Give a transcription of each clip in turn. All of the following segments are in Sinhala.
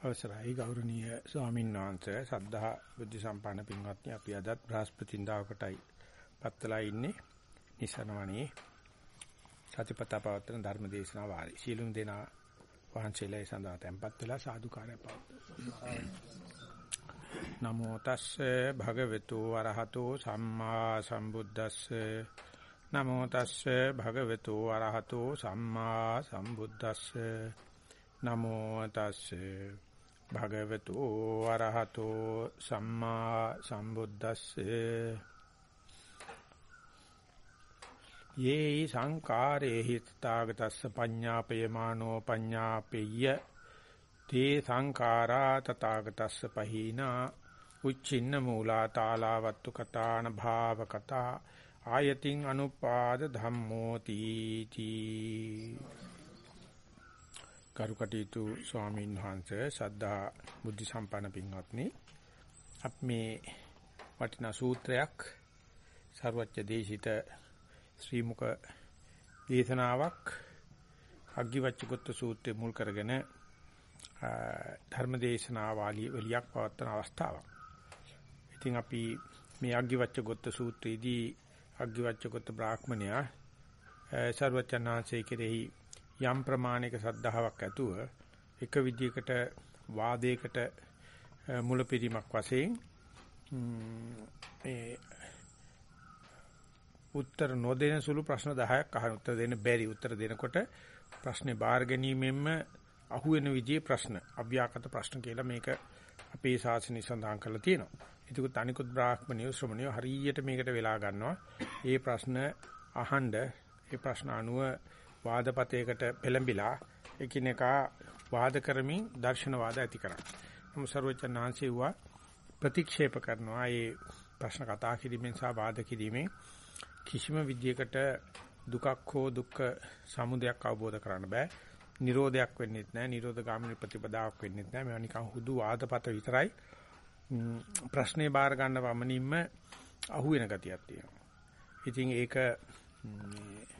අවසරයි ගෞරවනීය ස්වාමීන් වහන්සේ. සද්ධා බුද්ධ සම්පන්න පින්වත්නි අපි අදත් බ්‍රහස්පතින්දාවකටයි පත්තලා ඉන්නේ. නිසනවනේ සතිපතා පවත්වන ධර්ම දේශනා වාරි සීලුම් දෙනා වහන්සේලා සඳහා tempත් වෙලා සාදුකාරය පවත්වනවා නමෝ තස්සේ භගවතු වරහතෝ සම්මා සම්බුද්දස්සේ. නමෝ තස්සේ භගවතු වරහතෝ සම්මා සම්බුද්දස්සේ. නමෝ තස්සේ භගවතු වරහතෝ සම්මා සම්බුද්දස්සේ. යේ සංකාරේ හිතාගතස්ස පඤ්ඤාපේමානෝ පඤ්ඤාපෙය්‍ය. තේ සංඛාරා තථාගතස්ස පහීනා. උච්චින්න මූලා තාලාවත්තු කතාන භාව කතා ආයතින් අනුපාද ධම්මෝ තීති කරුකටීතු ස්වාමීන් වහන්සේ සද්ධා බුද්ධ සම්පන්න පින්වත්නි අප මේ වටිනා සූත්‍රයක් ਸਰවච්ඡ දේශිත ශ්‍රීමුක දේශනාවක් අග්ගිවච්ඡකොත්ත සූත්‍රය මුල් කරගෙන ධර්ම දේශනාවාලිය වලියක් පවත්වන අවස්ථාවක්. ඉතින් අපි මේ අග්ගිවච්ඡකොත්ත සූත්‍රයේදී අග්ගිවච්ඡකොත්ත බ්‍රාහ්මණයා ਸਰවචනාංශය කෙරෙහි යම් ප්‍රමාණයක සද්ධාාවක් ඇතුව එක විදියකට වාදයකට මුලපිරීමක් වශයෙන් මේ උත්තර නොදෙන සුළු ප්‍රශ්න 10ක් අහන උත්තර දෙන්න බැරි උත්තර දෙනකොට ප්‍රශ්නේ බාර ගැනීමෙන්ම අහුවෙන විදිහේ ප්‍රශ්න අභ්‍යාකට ප්‍රශ්න කියලා මේක අපේ ශාසනය සඳහන් කරලා තියෙනවා. ඒකත් අනිකුත් බ්‍රාහ්මණිය ශ්‍රමණිය හරියට මේකට වෙලා ගන්නවා. ඒ ප්‍රශ්න අහඬ ඒ ප්‍රශ්න අනුව වාදපතයකට පෙළඹිලා එකිනෙකා වාද කරමින් දර්ශනවාද ඇති කරා. නමු සර්වචනාංශේ වුණා ප්‍රතික්ෂේප කරනවා. ඒ ප්‍රශ්න කතා කිරීමෙන් සහ වාද කිරීමෙන් කිසිම විදියකට දුකක් හෝ දුක්ඛ සමුදයක් අවබෝධ කරන්න බෑ. නිරෝධයක් වෙන්නේ නැහැ. නිරෝධ ගාමිනී ප්‍රතිපදාවක් වෙන්නේ නැහැ. මේවා නිකන් හුදු වාදපත විතරයි. ප්‍රශ්නේ බාර ගන්න වමනින්ම අහුවෙන ගතියක් තියෙනවා. ඉතින් ඒක මේ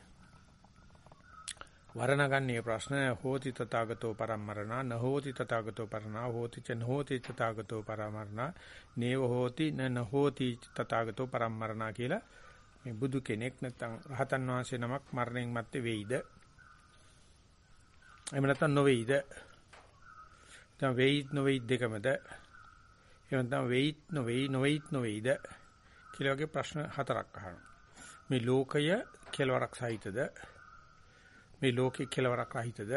වරණගන්නේ ප්‍රශ්න හෝති තථාගතෝ පරම්මරණා නහෝති තථාගතෝ පරණා හෝති ච නහෝති තථාගතෝ පරම්මරණා නේව හෝති න නහෝති තථාගතෝ පරම්මරණා කියලා මේ බුදු කෙනෙක් නැත්නම් රහතන් වහන්සේ නමක් මරණයෙන් මත්තේ වෙයිද? එහෙම නැත්නම් නොවේයිද? දැන් වෙයිත් නොවේයිත් දෙකමද? එහෙම නැත්නම් වෙයිත් නොවේයි නොවේයිත් නොවේයිද? කියලා වගේ ප්‍රශ්න හතරක් අහනවා. මේ ලෝකය කෙලවරක් සහිතද? මේ ලෝකේ කෙලවරක් රහිතද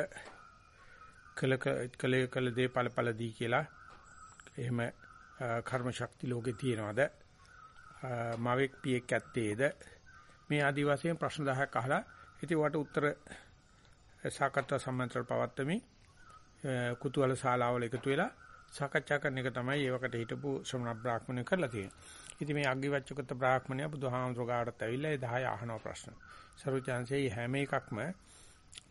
කල කල කල දේ ඵල ඵල දී කියලා. එහෙම කර්ම ශක්ති ලෝකේ තියනවාද? මාවෙක් පියෙක් ඇත්තේද? මේ ආදි වශයෙන් ප්‍රශ්න 10ක් අහලා ඉතින් වට උත්තර සාකච්ඡා සම්මන්ත්‍රණ පවත්වමි. කුතුහල ශාලාවල එකතු වෙලා සාකච්ඡා කරන එක තමයි ඒවකට හිටපු ශ්‍රමණ බ්‍රාහ්මණය කරලා තියෙන්නේ. ඉතින් මේ අග්ගිවච්ඡකත බ්‍රාහ්මණය බුදුහාමුදුරුවෝ ගාඩත් ඇවිල්ලා ඒ 10 අහනවා ප්‍රශ්න. සරුවචාන්සේ හැම එකක්ම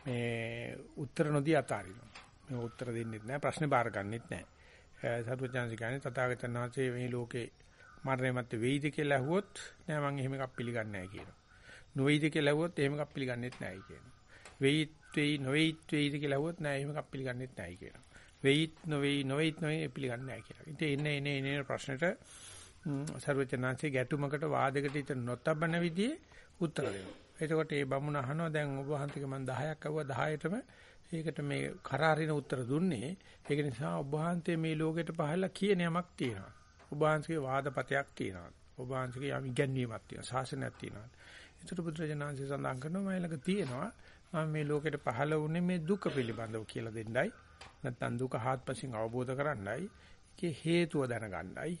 මේ උත්තර නොදී අතාරිනවා. මේ උත්තර දෙන්නෙත් නැහැ ප්‍රශ්නේ බාර ගන්නෙත් නැහැ. සරුවචාන්සේ කියන්නේ තථාගතයන් වහන්සේ මේ ලෝකේ මරණය මත වෙයිද කියලා ඇහුවොත් නෑ මම එහෙම එකක් පිළිගන්නේ නැහැ කියනවා. නොවේයිද කියලා ඇහුවොත් එහෙම එකක් පිළිගන්නෙත් නැහැ කියනවා. වෙයිත් වෙයි නොවේයිත් වෙයිද කියලා ඇහුවොත් නෑ එහෙම එකක් පිළිගන්නෙත් නැහැ කියනවා. වෙයිත් නොවේයි නොවේයිත් නොවේ පිළිගන්නේ නැහැ කියලා. ඉතින් එන්නේ එන්නේ එන්නේ ප්‍රශ්නෙට සර්වචනාංශයේ ගැටුමකට වාදයකට ඉත නොතබන විදිහේ උත්තර දෙනවා. එතකොට ඒ බමුණ අහනවා දැන් ඔබ වහන්සේගේ මම 10ක් අහුවා 10ටම ඒකට මේ කරාරින උත්තර දුන්නේ. ඒක නිසා ඔබ වහන්සේ මේ ලෝකෙට පහළලා කියන යමක් තියෙනවා. ඔබ වහන්සේගේ වාදපතයක් තියෙනවා. ඔබ වහන්සේගේ යම් ඉගැන්වීමක් තියෙනවා. ශාසනයක් තියෙනවා. ඒතර බුදුරජාණන්සේ සඳහන් කරනවා මම ළඟ තියෙනවා. මම මේ ලෝකෙට පහළ වුණේ මේ දුක පිළිබඳව කියලා දෙන්නයි. නැත්නම් දුක හාත්පසින් අවබෝධ කරන්නයි. ඒකේ හේතුව දැනගන්නයි.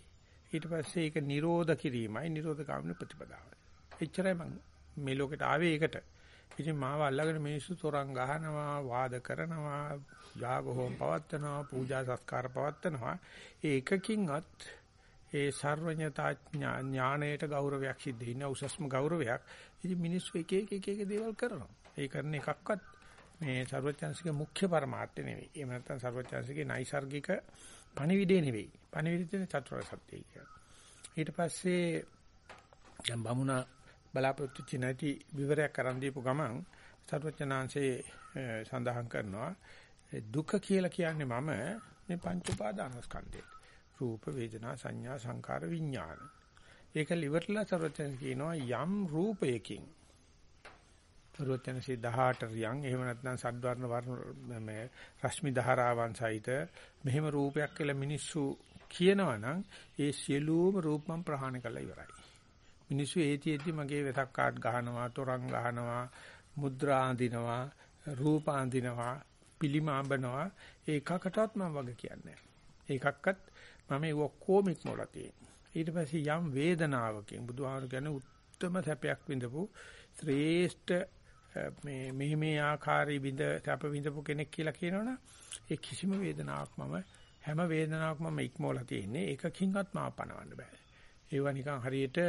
ඊට පස්සේ ඒක නිරෝධ කිරීමයි නිරෝධ ගාමිනී ප්‍රතිපදාවයි. එච්චරයි මම මේ ලෝකෙට ආවේ ඒකට. ඉතින් මාව අල්ලගෙන මිනිස්සු තොරන් ගහනවා, වාද කරනවා, යාග හෝම පවත්නවා, පූජා සත්කාර පවත්නවා. ඒ එකකින්වත් ඒ සර්වඥතා ඥාණයට ගෞරවයක් සිද්ධ වෙන උසස්ම ගෞරවයක්. ඉතින් මිනිස්සු එක එක එක එක දේවල් කරනවා. ඒ කරන එකක්වත් මේ සර්වඥාන්සික මුඛ්‍ය පරමාර්ථය නෙවෙයි. එහෙම නැත්නම් සර්වඥාන්සිකේ නයිසાર્ගික පණිවිඩේ නෙවෙයි. පණිවිඩේ චතුරාර්ය සත්‍යය කියන්නේ. ඊට පස්සේ දැන් බමුණා බලාපොරොත්තු වෙච්ච නැති විවරයක් අරන් දීපු ගමන් සර්වඥාන්සේ සඳහන් කරනවා දුක කියලා කියන්නේ මම මේ පංච උපාදානස්කන්ධේ. රූප වේදනා සංඥා සංකාර විඥාන. ඒක liverලා සරෝජන කියනවා යම් රූපයකින් සරෝජනසි 18 රියන් එහෙම නැත්නම් සද්වර්ණ වර්ණ මේ රශ්මි ධාරාවන් සහිත මෙහෙම රූපයක් කියලා මිනිස්සු කියනවා නම් ඒ සියලුම රූප මම ප්‍රහාණය කළා ඉවරයි. මිනිස්සු ඒතිෙදි මගේ වෙතක් කාඩ් ගහනවා, තොරන් ගහනවා, මුද්‍රා අඳිනවා, රූප අඳිනවා, පිළිම අඹනවා. ඒකකටවත් මම වගේ කියන්නේ ඒකක්වත් මම ඒ ඔක්කොම ඉක්මවලා තියෙනවා. ඊට පස්සේ යම් වේදනාවකින් බුදුහාමුදුරු කියන්නේ උත්තරම සැපයක් විඳපු ශ්‍රේෂ්ඨ මේ මෙහි මේ ආකාරي විඳ සැප විඳපු කෙනෙක් කියලා කියනවනේ ඒ කිසිම වේදනාවක් මම හැම වේදනාවක්ම මම ඉක්මවලා තියෙන්නේ ඒකකින්වත් මාව පණවන්න බෑ. ඒවා නිකන් හරියට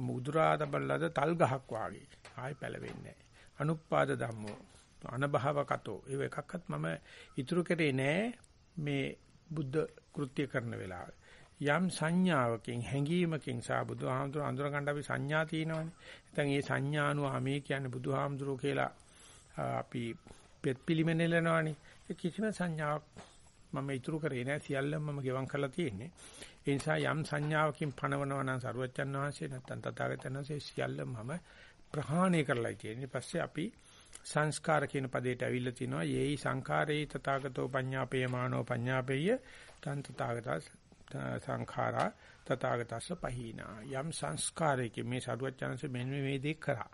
මුදුරා දබල්ලාද තල් ගහක් වාගේ. ආයි පැලවෙන්නේ නැහැ. අනුපාද ධම්මෝ අනභවකතෝ ඒ එකක්වත් මම ඉතුරු කරේ නෑ මේ බුද්ධ කෘත්‍ය කරන වෙලාවේ. යම් සංඥාවකින් හැඟීමකින් සා බුදුහාමුදුර අඳුර ගන්න අපි සංඥා තියෙනවානේ. නැත්නම් ඒ සංඥානුව මේ කියන්නේ බුදුහාමුදුරෝ කියලා අපි පෙත් පිළිමෙනෙලනවානේ. ඒ කිසිම සංඥාවක් මම ඉතුරු කරේ නෑ සියල්ලම මම ගෙවම් කරලා තියෙන්නේ. ඒ නිසා යම් සංඥාවකින් පණවනවා නම් සරුවච්චන් වහන්සේ නැත්තම් තථාගතයන් වහන්සේ සියල්ලම මම ප්‍රහාණය කරලා තියෙන්නේ. ඊපස්සේ අපි සංස්කාර කියන පදයට ඇවිල්ලා තිනවා යේයි සංඛාරේ තථාගතෝ පඤ්ඤාපේයමානෝ පඤ්ඤාපේය තන් තථාගතස් සංඛාරා තථාගතස්ස පහීනා යම් සංස්කාරයක මේ සරුවච්චන්සේ මෙන්න මේ දේ කරා.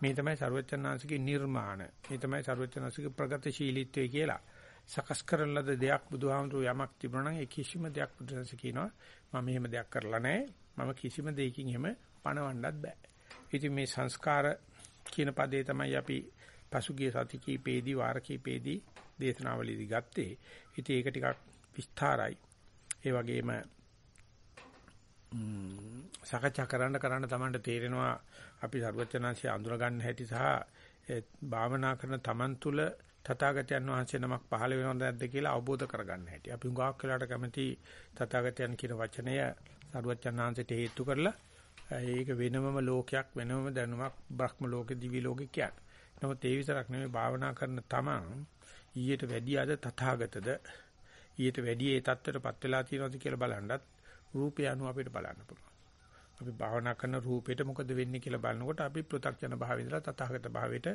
මේ තමයි සරුවච්චන්හන්සේගේ නිර්මාණ. මේ තමයි සරුවච්චන්හන්සේගේ ප්‍රගතිශීලීත්වය කියලා. සකස් කරන ලද දෙයක් බුදුහාමුදුරුවෝ යමක් තිබුණා නම් ඒ කිසිම දෙයක් බුදුරජාණන් කියනවා මම මෙහෙම දෙයක් කරලා නැහැ මම කිසිම දෙයකින් එහෙම පණවන්නත් බෑ. ඉතින් මේ සංස්කාර කියන පදේ තමයි අපි පසුගිය සති කීපේදී වාර කීපේදී දේශනාවලදී ගත්තේ. ඉතින් ඒක ටිකක් විස්තරයි. ඒ වගේම සාකච්ඡා කරන්න කරන්න තමයි තේරෙනවා අපි සර්වචනාංශය අඳුර ගන්න හැටි සහ භාවනා කරන තමන් තුළ තථාගතයන් වහන්සේ නමක් පහළ වෙනවද නැද්ද කියලා අවබෝධ කරගන්න හැටි. අපි හුඟක් වෙලාට කැමති තථාගතයන් කියන වචනය සරුවච්චන්හන්සේට හේතු කරලා ඒක වෙනමම ලෝකයක් වෙනමම දැනුමක් බ්‍රහ්ම ලෝකෙ දිවි ලෝකෙ කියන්නේ. නමුත් ඒ විතරක් නෙමෙයි භාවනා කරන තමන් ඊට වැඩි අද තථාගතද ඊට වැඩි ඒ தත්ත්වයටපත් වෙලා තියෙනවද කියලා බලනවත් රූපය අනුව අපිට බලන්න පුළුවන්. අපි භාවනා කරන රූපෙට මොකද වෙන්නේ කියලා බලනකොට අපි පෘථග්ජන භාවයේ ඉඳලා තථාගත භාවයට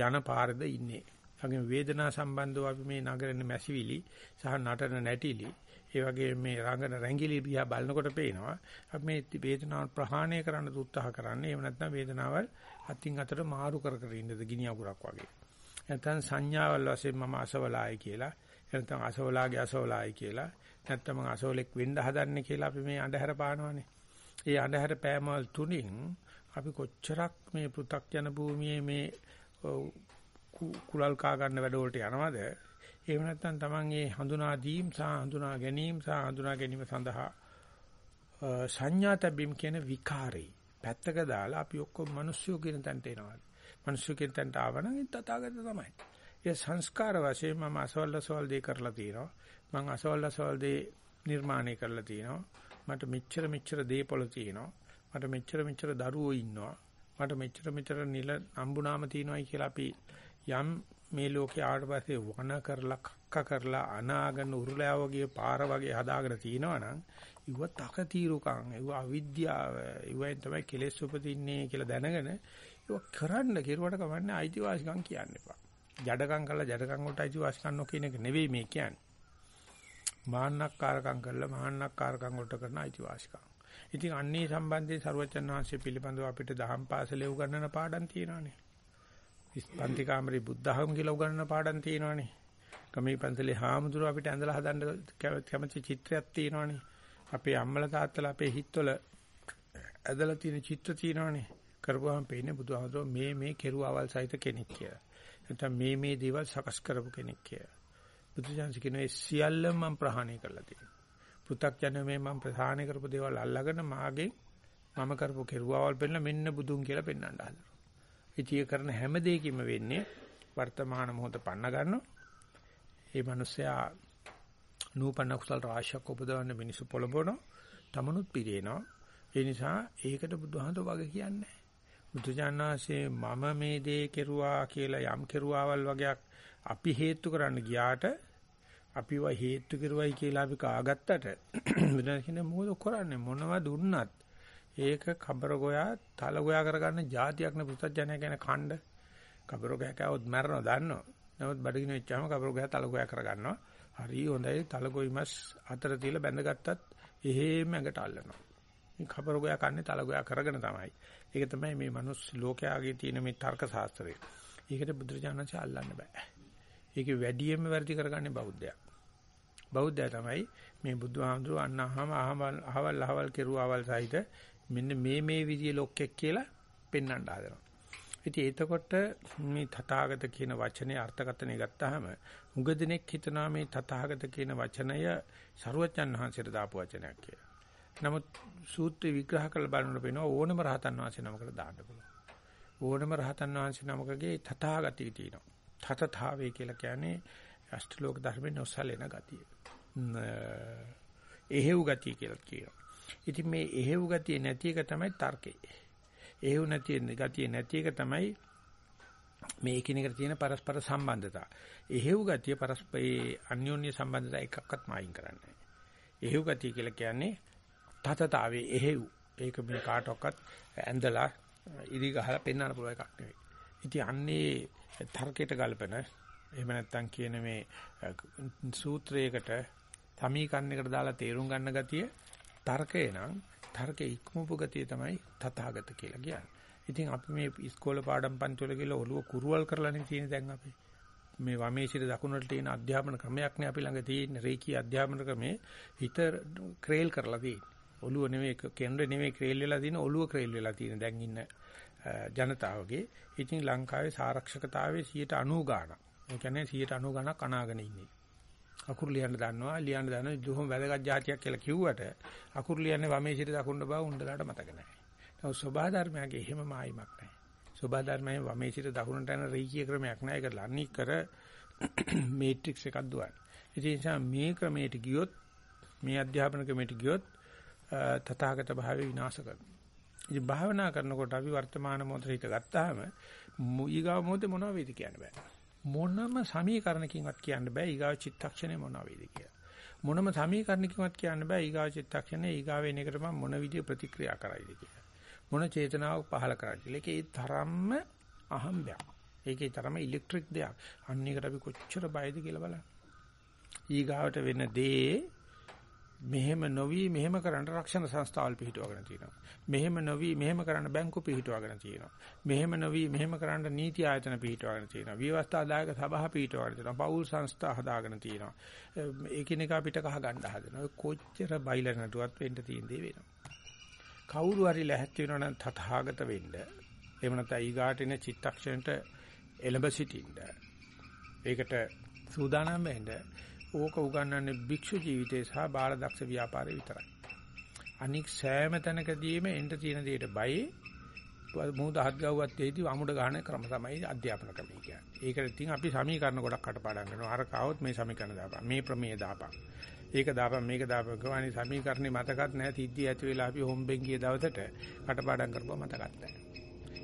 යන පාරද ඉන්නේ. වගේම වේදනා සම්බන්ධව අපි මේ නගරන මැසිවිලි සහ නටන නැටිලි. ඒ වගේ මේ රංගන රැංගිලි දිහා බලනකොට පේනවා අපි මේ වේදනාව ප්‍රහාණය කරන්න උත්සාහ කරන්නේ. එහෙම නැත්නම් වේදනාව අතින් අතට මාරු කර කර ඉන්නද ගිනි අගුරක් වගේ. නැත්නම් සංඥාවල් වශයෙන් මම අසවලායි කියලා. නැත්නම් අසවලාගේ අසවලායි කියලා. නැත්නම් අසවලෙක් වෙන්න හදන්නේ කියලා අපි මේ අඳුර පානවනේ. ඒ අඳුර පෑමවල තුنين අපි කොච්චරක් මේ පෘ탁ජන භූමියේ මේ කුලල් කා ගන්න වැඩ වලට යනවද? එහෙම නැත්නම් Taman ඒ හඳුනා දීම් සහ හඳුනා ගැනීම සහ හඳුනා ගැනීම සඳහා සංඥාතබ්බිම් කියන විකාරේ පැත්තක දාලා අපි ඔක්කොම මිනිස්සු කියන තැනට එනවා. මිනිස්සු කියන තැනට ආවනම් ඒ තථාගත තමයි. ඒ සංස්කාර වශයෙන් මම අසවල් අසවල් දේ කරලා තියෙනවා. මම අසවල් අසවල් දේ නිර්මාණය කරලා තියෙනවා. මට මෙච්චර මෙච්චර දේපොළ තියෙනවා. මට මෙච්චර මෙච්චර දරුවෝ ඉන්නවා. මට මෙච්චර මෙච්චර නිල අම්බුනාම තියෙනවායි කියලා අපි යම් මේ ලෝකේ ආවට පස්සේ වණ කරලා කක්ක කරලා අනාගන උරුලෑ වගේ පාර වගේ හදාගෙන තිනවනම් ඉව තක తీරුකම් ඉව අවිද්‍යාව ඉවෙන් තමයි කෙලෙස් උපදින්නේ කියලා දැනගෙන ඉව කරන්න කෙරුවට කමන්නේ අයිතිවාසිකම් කියන්න එපා. ජඩකම් කළා ජඩකම් වලට අයිතිවාසිකම් නොකියන එක නෙවෙයි මේ කියන්නේ. මාන්නක්කාරකම් කරලා මාන්නක්කාරකම් වලට කරන අයිතිවාසිකම්. ඉතින් අන්නේ සම්බන්ධයෙන් සරුවචන් වහන්සේ පිළිබඳව අපිට දහම් පාසලේ උගන්වන පාඩම් තියෙනවානේ. පන්ති කාමරේ බුද්ධහම කියලා උගන්වන පාඩම් තියෙනවානේ. ගමේ පන්සලේ හාමුදුරුවෝ අපිට ඇඳලා හදන්න කැමති චිත්‍රයක් තියෙනවානේ. අපේ අම්මලා තාත්තලා අපේ හිතවල ඇදලා තියෙන චිත්‍ර තියෙනවානේ. කරපුවාම පේන්නේ බුදුහාමුදුරුවෝ මේ මේ කෙරුවාවල් සහිත කෙනෙක් කියලා. නැත්නම් මේ මේ දේවල් සකස් කරපු කෙනෙක් කියලා. බුදුසසුන කියන ඒ සියල්ලම මම ප්‍රහාණය කරලා තියෙනවා. පෘථග්ජන මේ මම ප්‍රහාණය කරපු දේවල් අල්ලාගෙන මාගේ මම කරපු කෙරුවාවල් පෙන්නලා මෙන්න බුදුන් කියලා පෙන්වන්න හදනවා. ඉතිය කරන හැම දෙයකින්ම වෙන්නේ වර්තමාන මොහොත පන්න ගන්නවා. ඒ මිනිස්සයා නූපන්න කුසල රාශියක් උපදවන්න මිනිස්සු පොළඹවනවා. තමනුත් පිරේනවා. ඒ නිසා ඒකට බුදුහාමර වගේ කියන්නේ බුදුජානනාංශේ මම මේ දේ කෙරුවා කියලා යම් කෙරුවාවල් වගේක් අපි හේතු කරන්න ගියාට අපිව හේතු කෙරුවයි කියලා අපි කාගත්තට වෙන කෙනෙක් මොකද කරන්නේ මොනවද දුන්නත් ඒක කබර ගෝයා තල ගෝයා කරගන්න જાතියක් නේ පුත්තජනය කියන ඛණ්ඩ කබර ගෝයා කවොත් මරනවා දන්නවා. නමුත් බඩගිනි වෙච්චාම කබර ගෝයා තල ගෝයා කරගන්නවා. හරි හොඳයි තල ගොයිමස් අතර තියලා බැඳගත්තත් එහෙම ඇඟට අල්ලනවා. මේ කබර ගෝයා කන්නේ තල ගෝයා කරගෙන තමයි. ඒක තමයි මේ මනුස්ස ලෝකයාගේ තියෙන මේ තර්ක ශාස්ත්‍රය. ඒකට බුදුරජාණන්සේ අල්ලන්න බෑ. ඒකේ වැඩියෙන්ම වැඩි කරගන්නේ බෞද්ධයා. බෞද්ධයා තමයි මේ බුදුහාමුදුරුවෝ අන්නහම අහවල් අහවල් අහවල් කෙරුවාවල් සහිත මෙන්න මේ මේ විදිය ලොක්කෙක් කියලා පෙන්වන්න හදනවා. ඉතින් එතකොට මේ තථාගත කියන වචනේ අර්ථකථනය ගත්තාම උඟ දිනෙක් හිතනවා මේ තථාගත කියන වචනය ਸਰුවචන් වහන්සේට දාපු වචනයක් කියලා. නමුත් සූත්‍රය විග්‍රහ කරලා බලනකොට පේනවා ඕනම රහතන් වහන්සේ නමකට දාන්න පුළුවන්. ඕනම රහතන් වහන්සේ නමකගේ තථාගතිය තියෙනවා. තතතාවේ කියලා කියන්නේ අෂ්ටලෝක ධර්මේ නොසලෙන ගතිය. එහෙව් ගතිය කියලා කියනවා. ඉතින් මේ එහෙව් ගතිය නැති එක තමයි තර්කේ. එහෙව් නැති ගතිය නැති එක තමයි මේ එකිනෙකට තියෙන පරස්පර සම්බන්ධතා. එහෙව් ගතිය පරස්පරේ අන්‍යෝන්‍ය සම්බන්ධතා එකක්වත් මායින් කරන්නේ එහෙව් ගතිය කියලා කියන්නේ තතතාවේ එහෙව්. ඒක මේ කාටවත් ඇඳලා ඉරි ගහලා පෙන්වන්න පුළුවන් එකක් නෙවෙයි. ඉතින් අන්නේ තර්කයට ගල්පන එහෙම නැත්නම් කියන මේ සූත්‍රයකට සමීකරණයකට දාලා තේරුම් ගන්න ගතිය තර්කේ නම් තර්කේ ඉක්මවපු ගතිය තමයි තථාගත කියලා කියන්නේ. ඉතින් අපි මේ ඉස්කෝල පාඩම් පන්ති වල ගිහලා ඔළුව කුරුවල් කරලානේ තියෙන දැන් අපි. මේ වමේ සිට දකුණට තියෙන අධ්‍යාපන ක්‍රමයක් නේ අපි ළඟ තියෙන රේකී අධ්‍යාපන ක්‍රමේ හිත ක්‍රේල් කරලා තියෙන්නේ. ඔළුව නෙමෙයි කේන්ද්‍ර නෙමෙයි ක්‍රේල් වෙලා තියෙන ඔළුව ක්‍රේල් වෙලා තියෙන දැන් ඉන්න ජනතාවගේ. ඉතින් ලංකාවේ සාරක්ෂකතාවයේ 90 ගාණක්. ඒ කියන්නේ 90 ගාණක් අනාගෙන ඉන්නේ. අකුරු ලියන්න දන්නවා ලියන්න දන්නවා දුහම වැදගත් જાතියක් කියලා කිව්වට අකුරු ලියන්නේ වමේ සිට දකුණට බව උණ්ඩලාට මතක නැහැ. නමුත් සබහා ධර්මයගේ එහෙම මායිමක් නැහැ. සබහා ධර්මයේ වමේ සිට දකුණට යන රීකිය ක්‍රමයක් නැහැ. ඒක ලන්නි කර මේට්‍රික්ස් එකක් දුවන්නේ. ඒ නිසා මේ ක්‍රමයට ගියොත් මේ අධ්‍යාපන ක්‍රමයට ගියොත් තථාගත භාවය විනාශ කරනවා. ඉතින් භාවනා කරනකොට අපි වර්තමාන මොහොතේ හිත ගත්තාම ඊගාව මොහොතේ මොනව වේද කියන්න බෑ. මොනම සමීකරණකින්වත් කියන්න බෑ ඊගාව චිත්තක්ෂණය මොනවා වේද කියලා. මොනම සමීකරණකින්වත් කියන්න බෑ ඊගාව චිත්තක්ෂණය ඊගාව එන එකට මම මොන විදිය ප්‍රතික්‍රියා කරයිද කියලා. මොන චේතනාවක් පහල කරයිද කියලා. ඒකේ තරම්ම අහම්බයක්. ඒකේ තරම ඉලෙක්ට්‍රික් දෙයක්. අන්න එකට අපි කොච්චර බයද කියලා බලන්න. ඊගාවට වෙන දේ මෙහෙම නොවි මෙහෙම කරන්න රක්ෂණ සංස්ථාවල් පිහිටුවගෙන තියෙනවා. මෙහෙම නොවි මෙහෙම කරන්න බැංකු පිහිටුවගෙන තියෙනවා. මෙහෙම නොවි මෙහෙම කරන්න නීති ආයතන පිහිටුවගෙන තියෙනවා. විවස්ථාදායක සභා පිහිටුවගෙන තියෙනවා. පෞල් සංස්ථා හදාගෙන තියෙනවා. ඒකිනෙක අපිට කහ ගන්න හදනවා. කොච්චර බයිල නටුවත් වෙන්න තියෙන දේ වෙනවා. කවුරු හරි ලැහැත් වෙනවා නම් තථාගත වෙන්න. එහෙම නැත්නම් ඊගාට එන චිත්තක්ෂණයට එළඹ සිටින්න. ඒකට සූදානම් වෙන්න ඕක උගන්වන්නේ භික්ෂු ජීවිතේ සහ බාලදක්ෂ ව්‍යාපාරේ විතරයි. අනික් සෑම තැනකදීම එන්න තියෙන දෙයට බයේ මොහොත හත් ගව්වත් තේදි අමුඩ ගන්න ක්‍රම තමයි අධ්‍යාපන ක්‍රමය කියන්නේ. ඒකට ඉතින් අපි සමීකරණ ගොඩක් කටපාඩම් කරනවා. අර කවොත් මේ සමීකරණ දාපන්. මේ ප්‍රමේය දාපන්. ඒක දාපන් මේක දාපන්. ගවani සමීකරණේ මතකත් නැහැ. තිද්දි ඇති වෙලා අපි හොම්බෙන් ගිය දවසට කටපාඩම් කරපුවා මතකත් නැහැ.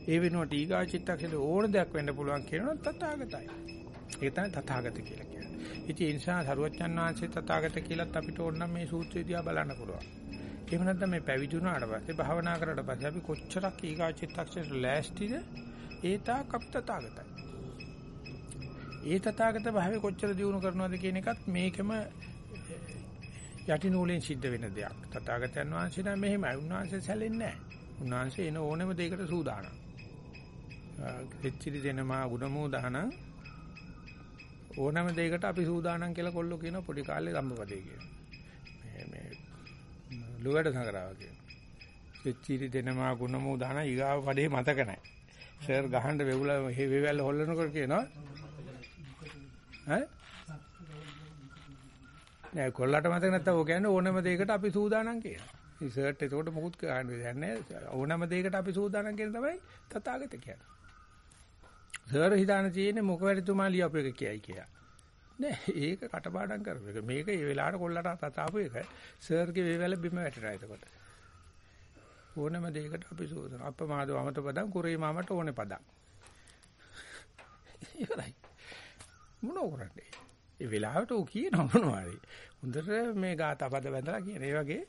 ඒ වෙනුවට ඊගා චිත්තක්ෂණේ ඕන දෙයක් වෙන්න පුළුවන් කියනවා තථාගතයි. ඒක තමයි තථාගත කියලා කියන්නේ. ඉතින් ඒ නිසා සරුවච්චන් වහන්සේ තථාගත කියලාත් අපිට ඕන නම් මේ සූත්‍රය දිහා බලන්න පුළුවන්. එහෙම නැත්නම් මේ පැවිදි වුණාට පස්සේ භාවනා කරලා පස්සේ අපි කොච්චරක් ඊගා චිත්තක්ෂර ලෑස්තිද ඒ තාක් අපි තථාගතයි. ඒ තථාගත භාවය කොච්චර දියුණු කරනවද කියන එකත් මේකම යටිනූලෙන් සිද්ධ වෙන දෙයක්. තථාගතයන් වහන්සේ නම් මෙහෙමයි. උන්වහන්සේ සැලෙන්නේ නැහැ. උන්වහන්සේ එන ඕනෙම දෙයකට සූදානම්. එච්චිලි දෙනමා ගුණමෝ දහනං ඕනම දෙයකට අපි සූදානම් කියලා කොල්ලෝ කියන පොඩි කාලේ සම්බපදේ කියන. මේ මේ ලුවඩ සංගරාව කියන. පිච්චිරි දෙනමා ගුණමු දාන ඊගාව පඩේ මතක නැහැ. සර් ගහන්න වෙවුල වෙවැල්ල හොල්ලනකොට කියනවා ඈ නෑ කොල්ලට මතක නැත්තම් ඔය කියන්නේ ඕනම දෙයකට අපි සූදානම් කියනවා. ඉතින් සර්ට් එතකොට මොකුත් කියන්නේ නැහැ. ඕනම දෙයකට අපි සූදානම් කියන තමයි තථාගත කියන්නේ. සර් හිතාන තියෙන්නේ මොකවැරිතුමා ලියපු එක කියයි කියලා. නෑ ඒක කටපාඩම් කරපු එක. මේක ඒ වෙලාවට කොල්ලට තතාපු එක. සර්ගේ වේවැල බිම වැටෙනවා එතකොට. ඕනම දෙයකට අපි සෝදන. අපමාදව අමත පදම් කුරේ මාමට ඕනේ පදම්. ඉවරයි. මොනෝ කරන්නේ? ඒ වෙලාවට ඌ කියන මොනවාරි. හොඳට මේ ગાත පද වැඳලා කියන. ඒ වගේ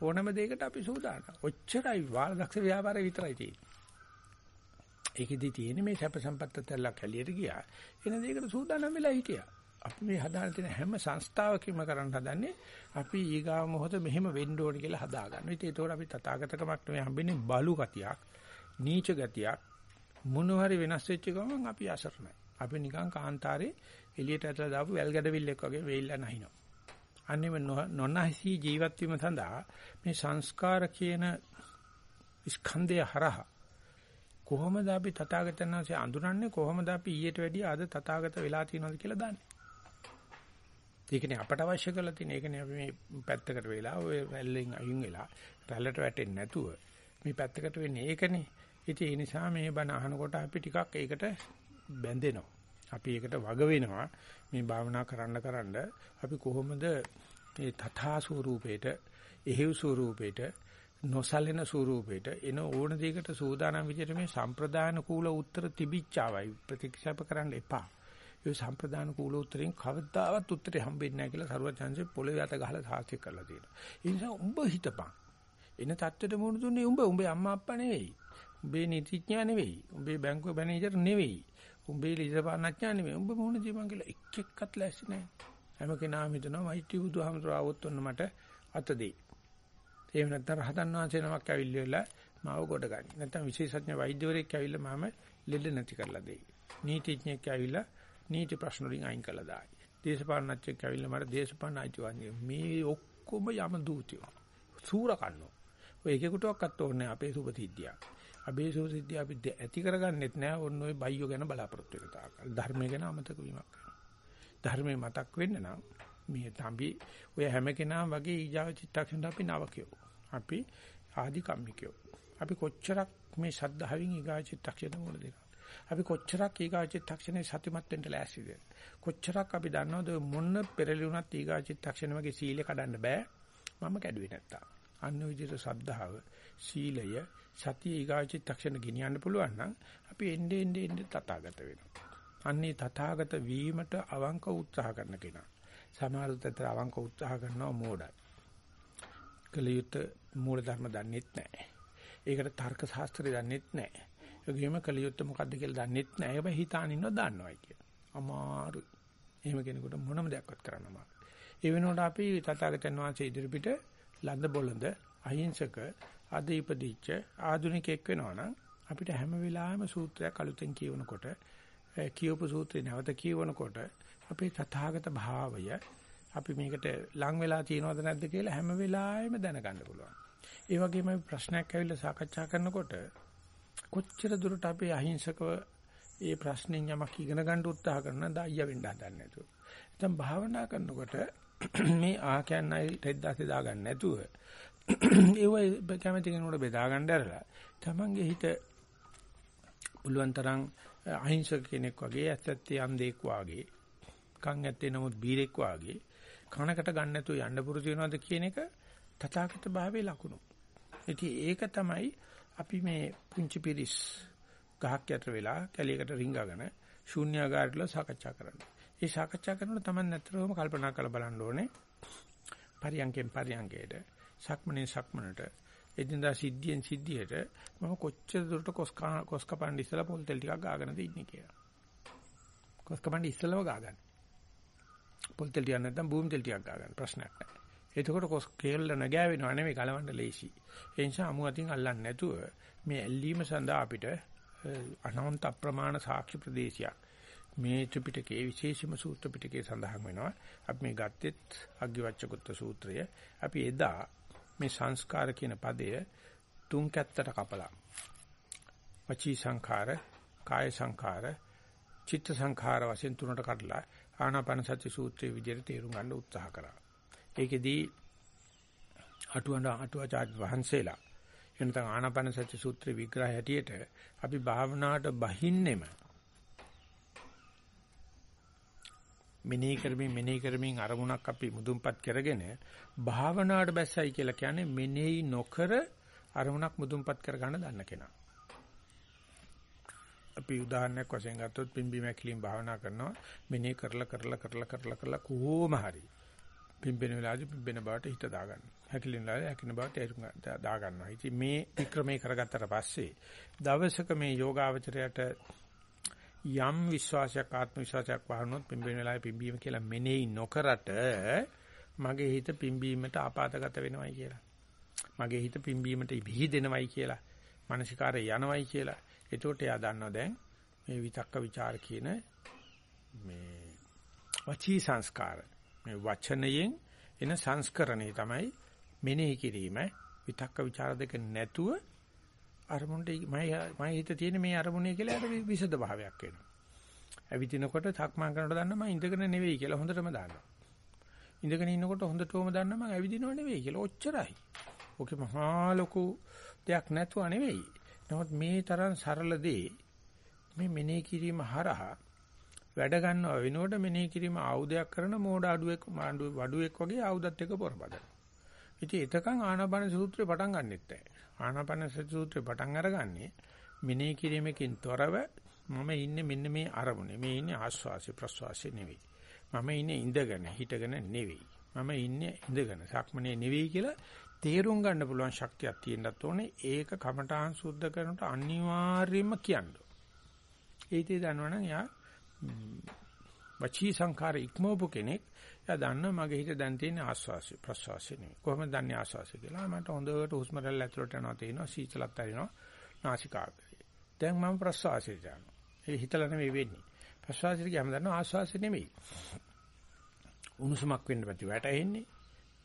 ඕනම දෙයකට අපි සූදානම්. ඔච්චරයි වාලදක්ෂ ව්‍යාපාරේ විතරයි තියෙන්නේ. ඒකෙදි තියෙන්නේ මේ සැප සම්පත්ත තැල්ලක් හැලියට ගියා. එන දෙයකට සූදානම් වෙලා හිටියා. අපි මේ හදාන තියෙන හැම සංස්ථාවකම කරන්න හදන්නේ අපි ඊගාව මොහොත මෙහෙම වෙන්න ඕනේ කියලා හදා ගන්න. ඉතින් ඒතකොට අපි තථාගතකමක් නෙවෙයි හම්බෙන්නේ බලු ගතියක්, නීච ගතියක්, මොනවාරි වෙනස් වෙච්ච ගමන් අපි අසරණයි. අපි නිකන් කාන්තාරේ එළියට ඇතලා දාපු වැල් ගැඩවිල්ලෙක් වගේ වෙයිලා නැහිනවා. අන්නේම නොනහසී ජීවත් වීම සඳහා මේ සංස්කාර කියන ස්කන්ධය හරහා කොහොමද අපි තථාගතයන් වහන්සේ අඳුරන්නේ කොහොමද අපි ඊට වැඩිය අද තථාගත වෙලා තියෙනවද කියලා දන්නේ. ඒකනේ අපට අවශ්‍ය කරලා තියෙන. ඒකනේ අපි මේ පැත්තකට වෙලා ඔය වැල්ලෙන් අයින් වෙලා රැල්ලට වැටෙන්නේ නැතුව මේ පැත්තකට වෙන්නේ ඒකනේ. ඉතින් ඒ නිසා මේ බණ අහනකොට අපි ටිකක් ඒකට බැඳෙනවා. අපි ඒකට වග වෙනවා. මේ භාවනා කරන්න කරන්න අපි කොහොමද මේ තථා ස්වරූපේට, එහෙව් ස්වරූපේට, නොසලෙන ස්වරූපයට එන ඕන දෙයකට සූදානම් විදිහට මේ සම්ප්‍රදාන කූල උත්තර තිබිච්චාවයි ප්‍රතික්ෂේප කරන්න එපා. ඒ සම්ප්‍රදාන කූල උත්තරෙන් කවදාවත් උත්තරේ හම්බෙන්නේ නැහැ කියලා සරුවචන්සේ පොළවේ අත ගහලා සාක්ෂි කරලා තියෙනවා. ඒ නිසා උඹ හිතපන්. එන தත්ත්වෙට මුණ දුන්නේ උඹ උඹේ අම්මා අප්පා නෙවෙයි. උඹේ නීතිඥයා නෙවෙයි. උඹේ බැංකුව මැනේජර් නෙවෙයි. උඹේ ලිසපානඥයා නෙවෙයි. උඹ මොන දේ මං කියලා එක් එක්කත් ලැස්ති නැහැ. හැම කෙනාම හිතනවා මයිටි බුදුහාමුදුරුවෝ ආවොත් ඔන්න මට අත දෙයි. එහෙම නැත්නම් රහතන් වහන්සේ නමක් ඇවිල්ලා මාව කොට ගනි. නැත්නම් විශේෂඥ වෛද්‍යවරයෙක් ඇවිල්ලා මාම ලෙඩ නැති කරලා දෙයි. නීතිඥයෙක් ඇවිල්ලා නීති ප්‍රශ්න වලින් අයින් කළා දායි. දේශපාලනඥයෙක් ඇවිල්ලා මට දේශපාලන අයිතිවාසිකම් මේ ඔක්කොම යම දූතියෝ. සූර කන්නෝ. ඔය එකෙකුටවත් ඕනේ අපේ සුබ සිද්ධියක්. අපේ සුබ සිද්ධිය අපි ඇති කරගන්නෙත් නෑ ඔන්න ඔය බයියෝ ගැන බලාපොරොත්තු වෙන තාක්. ධර්මය ගැන අමතක වීමක්. ධර්මයේ මතක් වෙන්න නම් මේ තඹි ඔය හැම කෙනාම වගේ ඊජාව චිත්තක්ෂණ අපි නවකයෝ. අපි ආදි කම්මිකයෝ. අපි කොච්චරක් මේ ශද්ධාවෙන් ඊගා චිත්තක්ෂණ මොන දෙනවා. අපි කොච්චරක් ඊගා චිත්තක්ෂණේ සතිමත් වෙන්න ලෑස්තිද? කොච්චරක් අපි දන්නවද මොන පෙරලි වුණත් ඊගා චිත්තක්ෂණ වගේ සීලය කඩන්න බෑ. මම කැඩුවේ නැත්තම්. අන්න විදිහට සද්ධාව, සීලය, සතිය ඊගා චිත්තක්ෂණ ගෙනියන්න පුළුවන් නම් අපි එන්නේ එන්නේ එන්නේ තථාගත වෙනවා. අන්නේ තථාගත වීමට අවංක උත්සාහ කරන කෙනා. සමහරවිට අවංක උත්සාහ කරනවා මෝඩයි. කලියුත් මූල ධර්ම දන්නෙත් නැහැ. ඒකට තර්ක ශාස්ත්‍රය දන්නෙත් නැහැ. ඒගොම කලියුත් මොකද්ද කියලා දන්නෙත් නැහැ. හැබැයි හිතාන ඉන්නව දන්නවයි කියන. අමාරුයි. එහෙම කෙනෙකුට මොනම දෙයක්වත් කරන්න අමාරුයි. ඒ වෙනකොට අපි තථාගතයන් වහන්සේ ඉදිරිපිට ලඳ බොළඳ අහිංසක අද ඉපදිච්ච ආධුනිකෙක් වෙනවා නම් අපිට හැම වෙලාවෙම සූත්‍රයක් අලුතෙන් කියවනකොට කියවපු සූත්‍රේ නැවත කියවනකොට අපේ තථාගත භාවය අපි මේකට ලං වෙලා තියෙනවද නැද්ද කියලා හැම වෙලාවෙම දැනගන්න පුළුවන්. ඒ වගේම ප්‍රශ්නයක් ඇවිල්ලා සාකච්ඡා කරනකොට කොච්චර දුරට අපි අහිංසකව ඒ ප්‍රශ්نين යමක් ඉගෙන ගන්න උත්සාහ කරනද අයියා වෙන්න හදන්නේ නැතුව. නැත්නම් භාවනා කරනකොට මේ ආකයන් අය දෙද්දාසේ දාගන්න නැතුව ඒව කැමති කෙනෙකුට බෙදා ගන්න ඇරලා තමන්ගේ හිත පුළුවන් තරම් අහිංසක කෙනෙක් වගේ ඇත්තත් යම් දෙයක් වගේ කන් ඇත්තේ නමුත් බීරෙක් වාගේ කනකට ගන්න නැතුව යන්න පුරුදු වෙනවද කියන එක තථාගත භාවයේ ලකුණු. ඉතින් ඒක තමයි අපි මේ පුංචි පිරිස් ගහක් යට වෙලා කැලියකට රිංගගෙන ශූන්‍යාගාරවල සාකච්ඡා කරන්නේ. ඒ සාකච්ඡා කරනකොට තමයි නැතරම කල්පනා කරලා බලන්න ඕනේ. පරියන්කෙන් පරියන්කයට, සක්මනේ සක්මනට, එදිනදා සිද්ධියෙන් සිද්ධියට මම කොච්චර දුරට කොස් කපන්න ඉස්සලා පොල් තෙල් ටිකක් ගාගෙනද ඉන්නේ කියලා. කොස් කපන්න ඉස්සලව ගාගන්න. පොල් තෙල් ටිකක් නැත්නම් බූම් තෙල් ටිකක් ගාගන්න ප්‍රශ්නයක් නැහැ. එතකොට කොස් කේල්ල නැගෑවෙනව නෙමෙයි කලවන්න ලේසි. ඒ නිසා අමු අතින් අල්ලන්නේ නැතුව මේ ඇල්ලීම සඳහා අපිට අනන්ත අප්‍රමාණ සාක්ෂි ප්‍රදේශයක් මේ ත්‍රිපිටකයේ විශේෂම සූත්‍ර පිටකයේ සඳහන් වෙනවා. අපි මේ ගත්තෙත් අග්ගිවච්ඡකුත්ත සූත්‍රය. අපි එදා මේ සංස්කාර කියන පදය තුන් කැත්තට කපලා වචී සංඛාර, කාය සංඛාර, චිත්ත සංඛාර වශයෙන් තුනට කඩලා ආනාපාන සති සූත්‍රයේ විදිහට තේරුම් ගන්න උත්සාහ කරා. ඒකෙදී අටුවන අටුවාචාර්ය වහන්සේලා එනතන ආනාපාන සති සූත්‍රේ විග්‍රහය හැටියට අපි භාවනාවට බහින්නෙම මෙනෙහි කරමින් මෙනෙහි කරමින් අරමුණක් අපි මුදුන්පත් කරගෙන භාවනාවට බැස්සයි කියලා කියන්නේ මෙනෙහි නොකර අරමුණක් මුදුන්පත් කර ගන්න දන්න කෙනා. අපි උදාහරණයක් වශයෙන් ගත්තොත් පිම්බීම හැකිලින් භාවනා කරනවා මෙනේ කරලා කරලා කරලා කරලා කරලා කොහොම හරි පිම්බෙන වෙලාවදී පිම්බෙන බවට හිත දාගන්න. හැකිලින් වෙලාවේ හැකින බවට දා ගන්නවා. ඉතින් මේ වික්‍රමේ කරගත්තට පස්සේ දවසක මේ යෝගාවචරයට යම් විශ්වාසයක් ආත්ම විශ්වාසයක් වහනොත් පිම්බෙන වෙලාවේ පිම්බීම කියලා මෙනෙහි නොකරට මගේ හිත පිම්බීමට ආපాతගත වෙනවයි කියලා. මගේ හිත පිම්බීමට විහිදෙනවයි කියලා. මානසිකාරය යනවයි කියලා. එතකොට එයා දන්නවා දැන් මේ විතක්ක ਵਿਚාර කියන මේ වචී සංස්කාර මේ වචනයෙන් එන සංස්කරණේ තමයි මෙනෙහි කිරීම විතක්ක ਵਿਚාර දෙක නැතුව අරමුණට මම මම හිත තියෙන මේ අරමුණේ කියලා අර විසද භාවයක් වෙනවා. ඇවිදිනකොට සක්මන් කරනකොට දන්න මම ඉඳගෙන නෙවෙයි කියලා හොඳටම දන්නවා. ඉඳගෙන ඉන්නකොට හොඳටම දන්න මම ඇවිදිනව නෙවෙයි කියලා ඔච්චරයි. ඔකේ මහා ලොකු දෙයක් නැතුව නෙවෙයි. නමුත් මේ තරම් සරල දේ මේ මෙනෙහි කිරීම හරහා වැඩ ගන්නව වෙනකොට මෙනෙහි කිරීම ආයුධයක් කරන මෝඩ අඩුවෙක් මාඬු වඩුවෙක් වගේ ආයුධත් එක්ක පොරබදන. ඉතින් එතකන් ආනාපාන සූත්‍රේ පටන් ගන්නෙත් නැහැ. ආනාපාන සූත්‍රේ පටන් අරගන්නේ මෙනෙහි කිරීමකින් තොරව මම ඉන්නේ මෙන්න මේ අරමුණේ. මේ ඉන්නේ ආස්වාසි ප්‍රස්වාසි නෙවෙයි. මම ඉන්නේ ඉඳගෙන හිටගෙන නෙවෙයි. මම ඉන්නේ ඉඳගෙන සක්මනේ නෙවෙයි කියලා තේරුම් ගන්න පුළුවන් ශක්තියක් තියෙන්නත් ඕනේ. ඒක කමඨාන් සුද්ධ කරනට අනිවාර්යයෙන්ම කියන්න. ඒකේ දන්නවනම් යා වචී සංඛාර ඉක්මවපු කෙනෙක් එයා දන්නවා මගේ හිත දැන් තියෙන ආස්වාසිය ප්‍රස්වාසිය නෙවෙයි. කොහොමද දන්නේ ආස්වාසිය කියලා? මට හොඳට හුස්ම රැල්ල ඇතුළට යනවා තේිනවා සීතලත් ඇරිනවා නාසිකාග්‍රේ. දැන් මම ප්‍රස්වාසිය යනවා. ඒ හිතලා නෙවෙයි වෙන්නේ. ප්‍රස්වාසිය කියම දන්නවා ආස්වාසිය නෙමෙයි. උණුසුමක් වෙන්න පැති වැටෙන්නේ.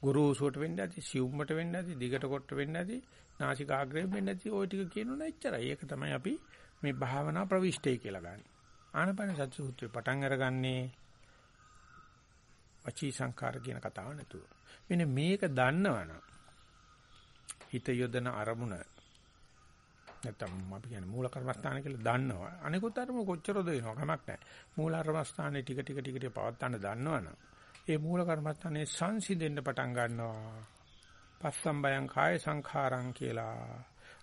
ගුරුසුවට වෙන්න ඇති, සියුම්මට වෙන්න ඇති, දිගට කොට වෙන්න ඇති, නාසිකාග්‍රේ වෙන්න ඇති. ওই ටික කියනොත් එච්චරයි. ඒක තමයි අපි මේ භාවනා ප්‍රවිෂ්ඨය කියලා ගන්න. ආනපන සති සූත්‍රේ පටන් අරගන්නේ වචී සංකාර කියන කතාව නැතුව. මෙන්න මේක දන්නවනම් හිත යොදන අරමුණ නැත්තම් අපි කියන්නේ මූල කර්මස්ථාන කියලා දන්නවා. අනිකුත් අරමුණ කොච්චරද වෙනව කමක් නැහැ. මූල කර්මස්ථානේ ටික ටික ටික ටික පවත්තන්න දන්නවනම් ඒ මූල කර්මස්ථානේ සංසිඳෙන්න පටන් ගන්නවා. පස්සම් බයං කාය සංඛාරං කියලා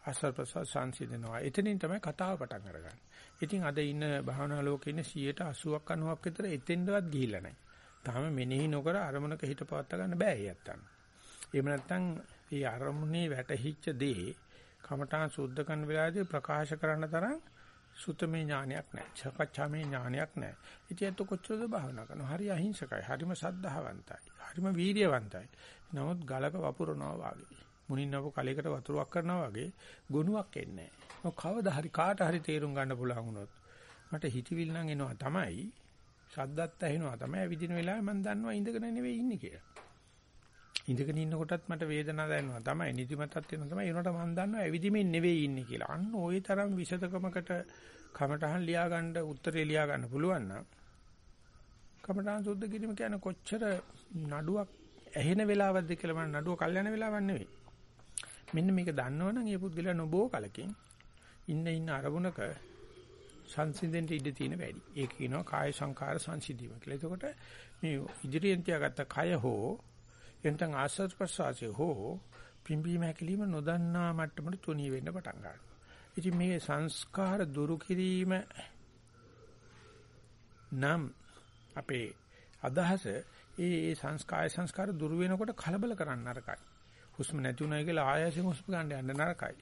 අසර්පස සංසිඳනවා. එතනින් තමයි කතාව පටන් අරගන්නේ. ඉතින් අද ඉන්න භාවනා ලෝකේ ඉන්න 180ක් 90ක් විතර එතෙන්දවත් ගිහිල්ලා නැහැ. තාම මෙනෙහි නොකර අරමුණක හිත පවත්වා ගන්න බෑ ඒ යත්තන්. එහෙම නැත්නම් මේ අරමුණේ වැටහිච්ච දේ කමඨාන් සුද්ධ කරන වෙලාවේදී ප්‍රකාශ කරන්න තරම් සුතමේ ඥානයක් නැහැ. සකච්ඡාමේ ඥානයක් නැහැ. ඉතින් ඒත් කොච්චරද භාවනා කරනවා. හරි අහිංසකයි. හරිම සද්ධාවන්තයි. හරිම වීර්යවන්තයි. නමුත් ගලක වපුරනවා වාගේ. මුනින්නව කලයකට වතුරක් කරනවා වගේ ගුණයක් එන්නේ නැහැ. කවදා හරි කාට හරි තේරුම් ගන්න පුළුවන් වුණොත් මට හිතවිල් නම් එනවා තමයි. ශබ්දත් ඇහෙනවා තමයි. ඇවිදින වෙලාවේ මම දන්නවා ඉඳගෙන නෙවෙයි ඉන්නේ කියලා. ඉඳගෙන ඉන්නකොටත් මට වේදනාවක් දැනෙනවා තමයි. නිදිමතක් වෙනවා තමයි. ඒනට මම දන්නවා ඇවිදිමින් නෙවෙයි ඉන්නේ කියලා. අන්න ওই තරම් විෂදකමකට කමටහන් ලියා ගන්න උත්තරේ ලියා ගන්න පුළුවන් නම් කමටහන් සුද්ධ කිරීම කියන්නේ කොච්චර නඩුවක් ඇහෙන වෙලාවක්ද කියලා මම නඩුව කල් යන වෙලාවක් නෙවෙයි. මෙන්න මේක දන්නවනම් ඒ පුද්ගලයා නොබෝ කලකින් ඉන්න ඉන්න අරමුණක සංසිඳෙන්න ඉඩ තියෙන වැඩි. ඒක කියනවා කාය සංකාර සංසිඳීම කියලා. එතකොට මේ ඉදිරියෙන් තියාගත්ත කය හෝ එතන ආස්වාද ප්‍රසආසය හෝ පිම්බීම හැකලීම නොදන්නා මට්ටමට තුනී වෙන්න පටන් ගන්නවා. ඉතින් මේ සංස්කාර දුරු කිරීම නම් අපේ අදහස ඒ සංස්කාය සංස්කාර දුරු වෙනකොට කලබල කරන්න අරකයි. හුස්ම නැති උනායි කියලා ආයෙත් හුස්ම ගන්න යන්න නරකයි.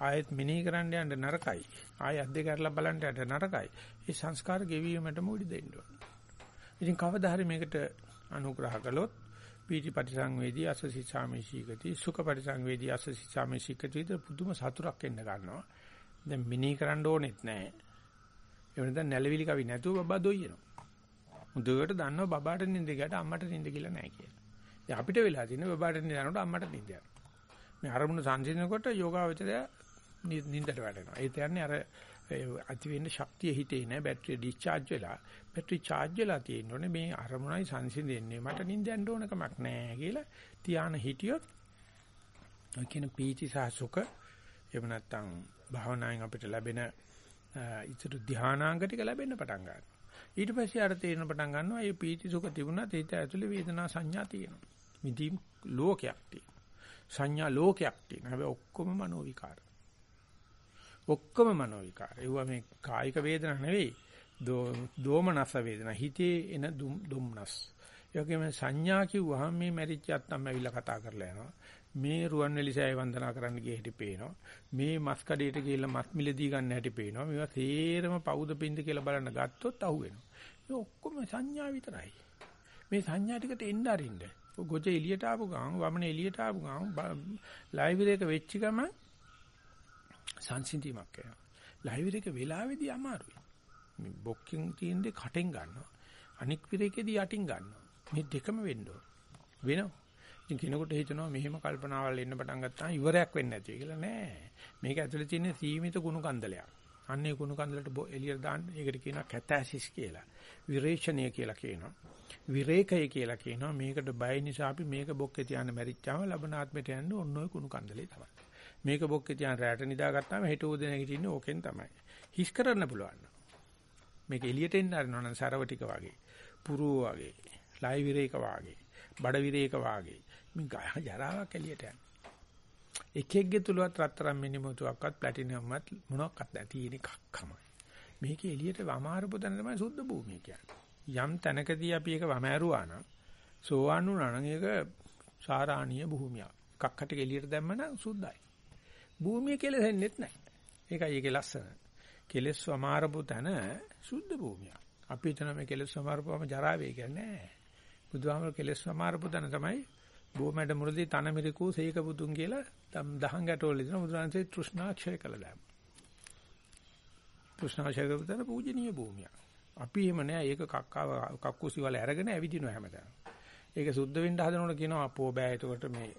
ආයෙත් මිනී කරන්න යන්න නරකයි. ආයෙ අද්දේ කරලා බලන්න යන්න නරකයි. මේ සංස්කාර ගෙවීමට මුඩි දෙන්න ඕන. ඉතින් කවදා හරි මේකට අනුග්‍රහ කළොත් පීටි පරිසංවේදී අසසි සාමේශීකති සුඛ පරිසංවේදී අසසි සාමේශීකති පුදුම සතුටක් එන්න ගන්නවා. දැන් මිනී කරන්න ඕනෙත් නැහැ. ඒ වෙනදා නැලවිලි කවි නැතුව බබා දොයිනවා. මුදුවට දන්නව බබාට නින්ද ගියට අම්මට නින්ද කියලා නැහැ කියලා. දැන් අපිට වෙලා තියෙන බබාට නින්ද යනකොට අම්මට නින්ද යනවා. මේ අරමුණ සංසිඳනකොට යෝගාවචරය නින්දට වැටෙනවා. ඒ කියන්නේ අර ඇති වෙන්න ශක්තිය හිතේ නෑ බැටරිය ඩිස්චාර්ජ් වෙලා බැටරි charge වෙලා තියෙනෝනේ මේ අරමුණයි සංසිඳෙන්නේ මට නින්ද යන්න ඕන කමක් නෑ කියලා තියාන හිටියොත් ඔය කියන පීචි සහ සුඛ එහෙම නැත්නම් භාවනාවෙන් අපිට ලැබෙන ඉතුරු ධානාංග ටික ලැබෙන්න පටන් ගන්නවා. ඊට පස්සේ අර තේරෙන පටන් ගන්නවා මේ පීති සුඛ තිබුණත් ඒත් ඇතුලේ වේදනා සංඥා තියෙනවා. මිදීම් ලෝකයක් තියෙනවා. සංඥා ලෝකයක් තියෙනවා. හැබැයි ඔක්කොම මනෝ විකාර. ඔක්කොම මනෝ විකාර. ඒවා මේ කායික වේදනා නෙවෙයි. දෝමනස වේදනා. හිතේ එන දුම්නස්. ඒ වගේම සංඥා කිව්වහම මේ මැරිච්ච අත්තම් ඇවිල්ලා කතා කරලා යනවා. මේ රුවන්වැලි සෑය වන්දනා කරන්න ගිය හැටි පේනවා. මේ මස් කඩේට ගිහිල්ලා මස් මිලදී ගන්න හැටි පේනවා. මේවා තේරම පවුද පින්ද කියලා බලන්න ගත්තොත් අහුවෙනවා. මේ ඔක්කොම සංඥා විතරයි. මේ සංඥා ටිකට එන්න අරින්න. ගොජ එළියට ආපු ගමන් වමන එළියට ආපු ගමන් ලයිව් එක වෙච්ච ගමන් සංසිඳීමක් එනවා. ලයිව් එක වෙලාවේදී අමාරුයි. මේ බොක්කින් තියෙන්නේ කටෙන් ගන්නවා. අනික් විරේකේදී යටින් ගන්නවා. මේ දෙකම වෙන්න ඕන. වෙනවා. ඉතින් කෙනෙකුට හිතනවා මෙහෙම කල්පනාවල් එන්න පටන් ගත්තාම ඉවරයක් වෙන්නේ නැති කියලා නෑ. මේක ඇතුලේ තියෙන සීමිත කුණු කන්දලයක්. අන්නේ කුණු කන්දලට එළියට දාන්න ඒකට කියනවා කැතැසිස් කියලා. විරේචනය කියලා කියනවා. විරේකය කියලා කියනවා. මේකට බය නිසා අපි මේක බොක්කේ තියාන මැරිච්චාම ලබන ආත්මයට යන්න ඔන්න ඔය කුණු කන්දලේ තමයි. මේක බොක්කේ තියාන රැට නිදාගත්තාම හෙට උදේ නැගිටින්නේ ඕකෙන් තමයි. හිස් කරන්න පුළුවන්. මේක එළියට එන්න හරිනවා නම් සරව ටික වගේ. පුරුව වගේ. ලයි විරේක වගේ. බඩ විරේක වගේ. මේ ගහ ජරාවක් එළියට යන. එකෙක්ගේ තුලවත් රත්තරන් මිනිමුතුවක්වත් ප්ලැටිනම්වත් මොනක්වත් නැති තියෙන එකක්මයි. මේක එළියට වමාරපු තැන තමයි සුද්ධ භූමිය කියන්නේ. යම් තැනකදී අපි ඒක වමෑරුවා නම් සෝවාන් වුණා නම් ඒක සාරාණීය භූමියක්. කක්කට එළියට දැම්ම නම් සුද්ධයි. භූමිය කෙලෙසෙන්නෙත් නැහැ. ඒකයි ඒකේ ලස්සන. කෙලස් වමාරපු තැන සුද්ධ භූමියක්. අපි හිතන මේ කෙලස් වමාරපුවම ජරා වේ කියන්නේ නැහැ. බුදුහාමර කෙලස් වමාරපු තැන තමයි බොමැඩ මුරදී තන මිරිකු සේක බුදුන් කියලා දහං ගැටවල දෙන බුදුරන්සේ තෘෂ්ණා ක්ෂය කළා දැන්. තෘෂ්ණා ක්ෂය කරන පූජනීය භූමිය. අපි එහෙම නෑ ඒක කක්කාව කක්කුසි වල අරගෙන ඇවිදිනවා හැමදාම. ඒක සුද්ධ වෙන්න හදනකොට කියනවා අපෝ බෑ එතකොට මේ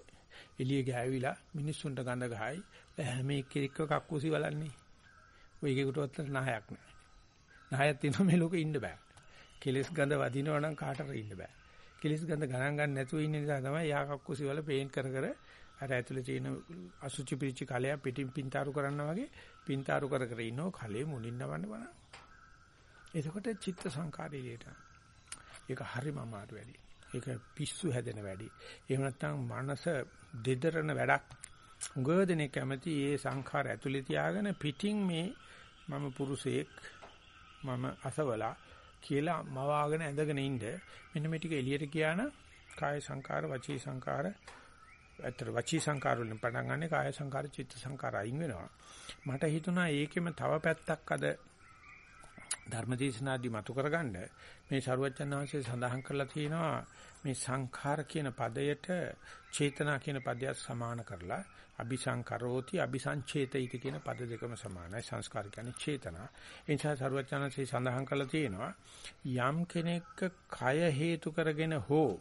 එළිය ගෑවිලා මිනිස්සුන්ට ගඳ ගහයි. හැම එක්ක කක්කුසි වලන්නේ. ඔය එකකටවත් නහයක් නෑ. නහයක් තියෙනවා මේ ලෝකේ ඉන්න බෑ. කෙලස් ගඳ වදිනවා නම් කාටවත් ඉන්න බෑ. කිලිස් ගඳ ගණන් ගන්න නැතුව ඉන්න නිසා තමයි යාකක් කුසි වල පේන්ට් කර කර අර ඇතුලේ තියෙන අසුචි පිරිච්ච කලය පිටින් පින්තාරු කරන්න වගේ පින්තාරු කර කර ඉන්නෝ කලේ මුලින් නවන්න බන. එතකොට චිත්ත සංකාරයේට ඒක හරිම අමාරු වැඩි. ඒක පිස්සු හැදෙන වැඩි. එහෙම නැත්නම් මනස දෙදරන වැඩක්. උගදෙනේ කැමති ඒ සංඛාර ඇතුලේ තියාගෙන පිටින් මේ මම පුරුෂයෙක් මම අසවලා කියලා මවාගෙන ඇඳගෙන ඉන්න මෙන්න මේ ටික එළියට ගියාන කාය සංකාර වචී සංකාර අතර වචී සංකාර වලින් පටන් ගන්න කාය සංකාර චිත්ත සංකාර අයින් වෙනවා මට හිතුණා ඒකෙම තව පැත්තක් අද ධර්මදේශනාදී මතු කරගන්න මේ ශරුවචන් වහන්සේ සඳහන් කරලා තියෙනවා මේ සංඛාර කියන පදයට චේතනා කියන පදයට සමාන කරලා අபிසංකරෝති අபிසංචේතිත කියන පද දෙකම සමානයි. සංස්කාර කියන්නේ චේතනා. ඒ නිසා සරුවචනසේ සඳහන් කරලා තියෙනවා යම් කෙනෙක් කය හේතු කරගෙන හෝ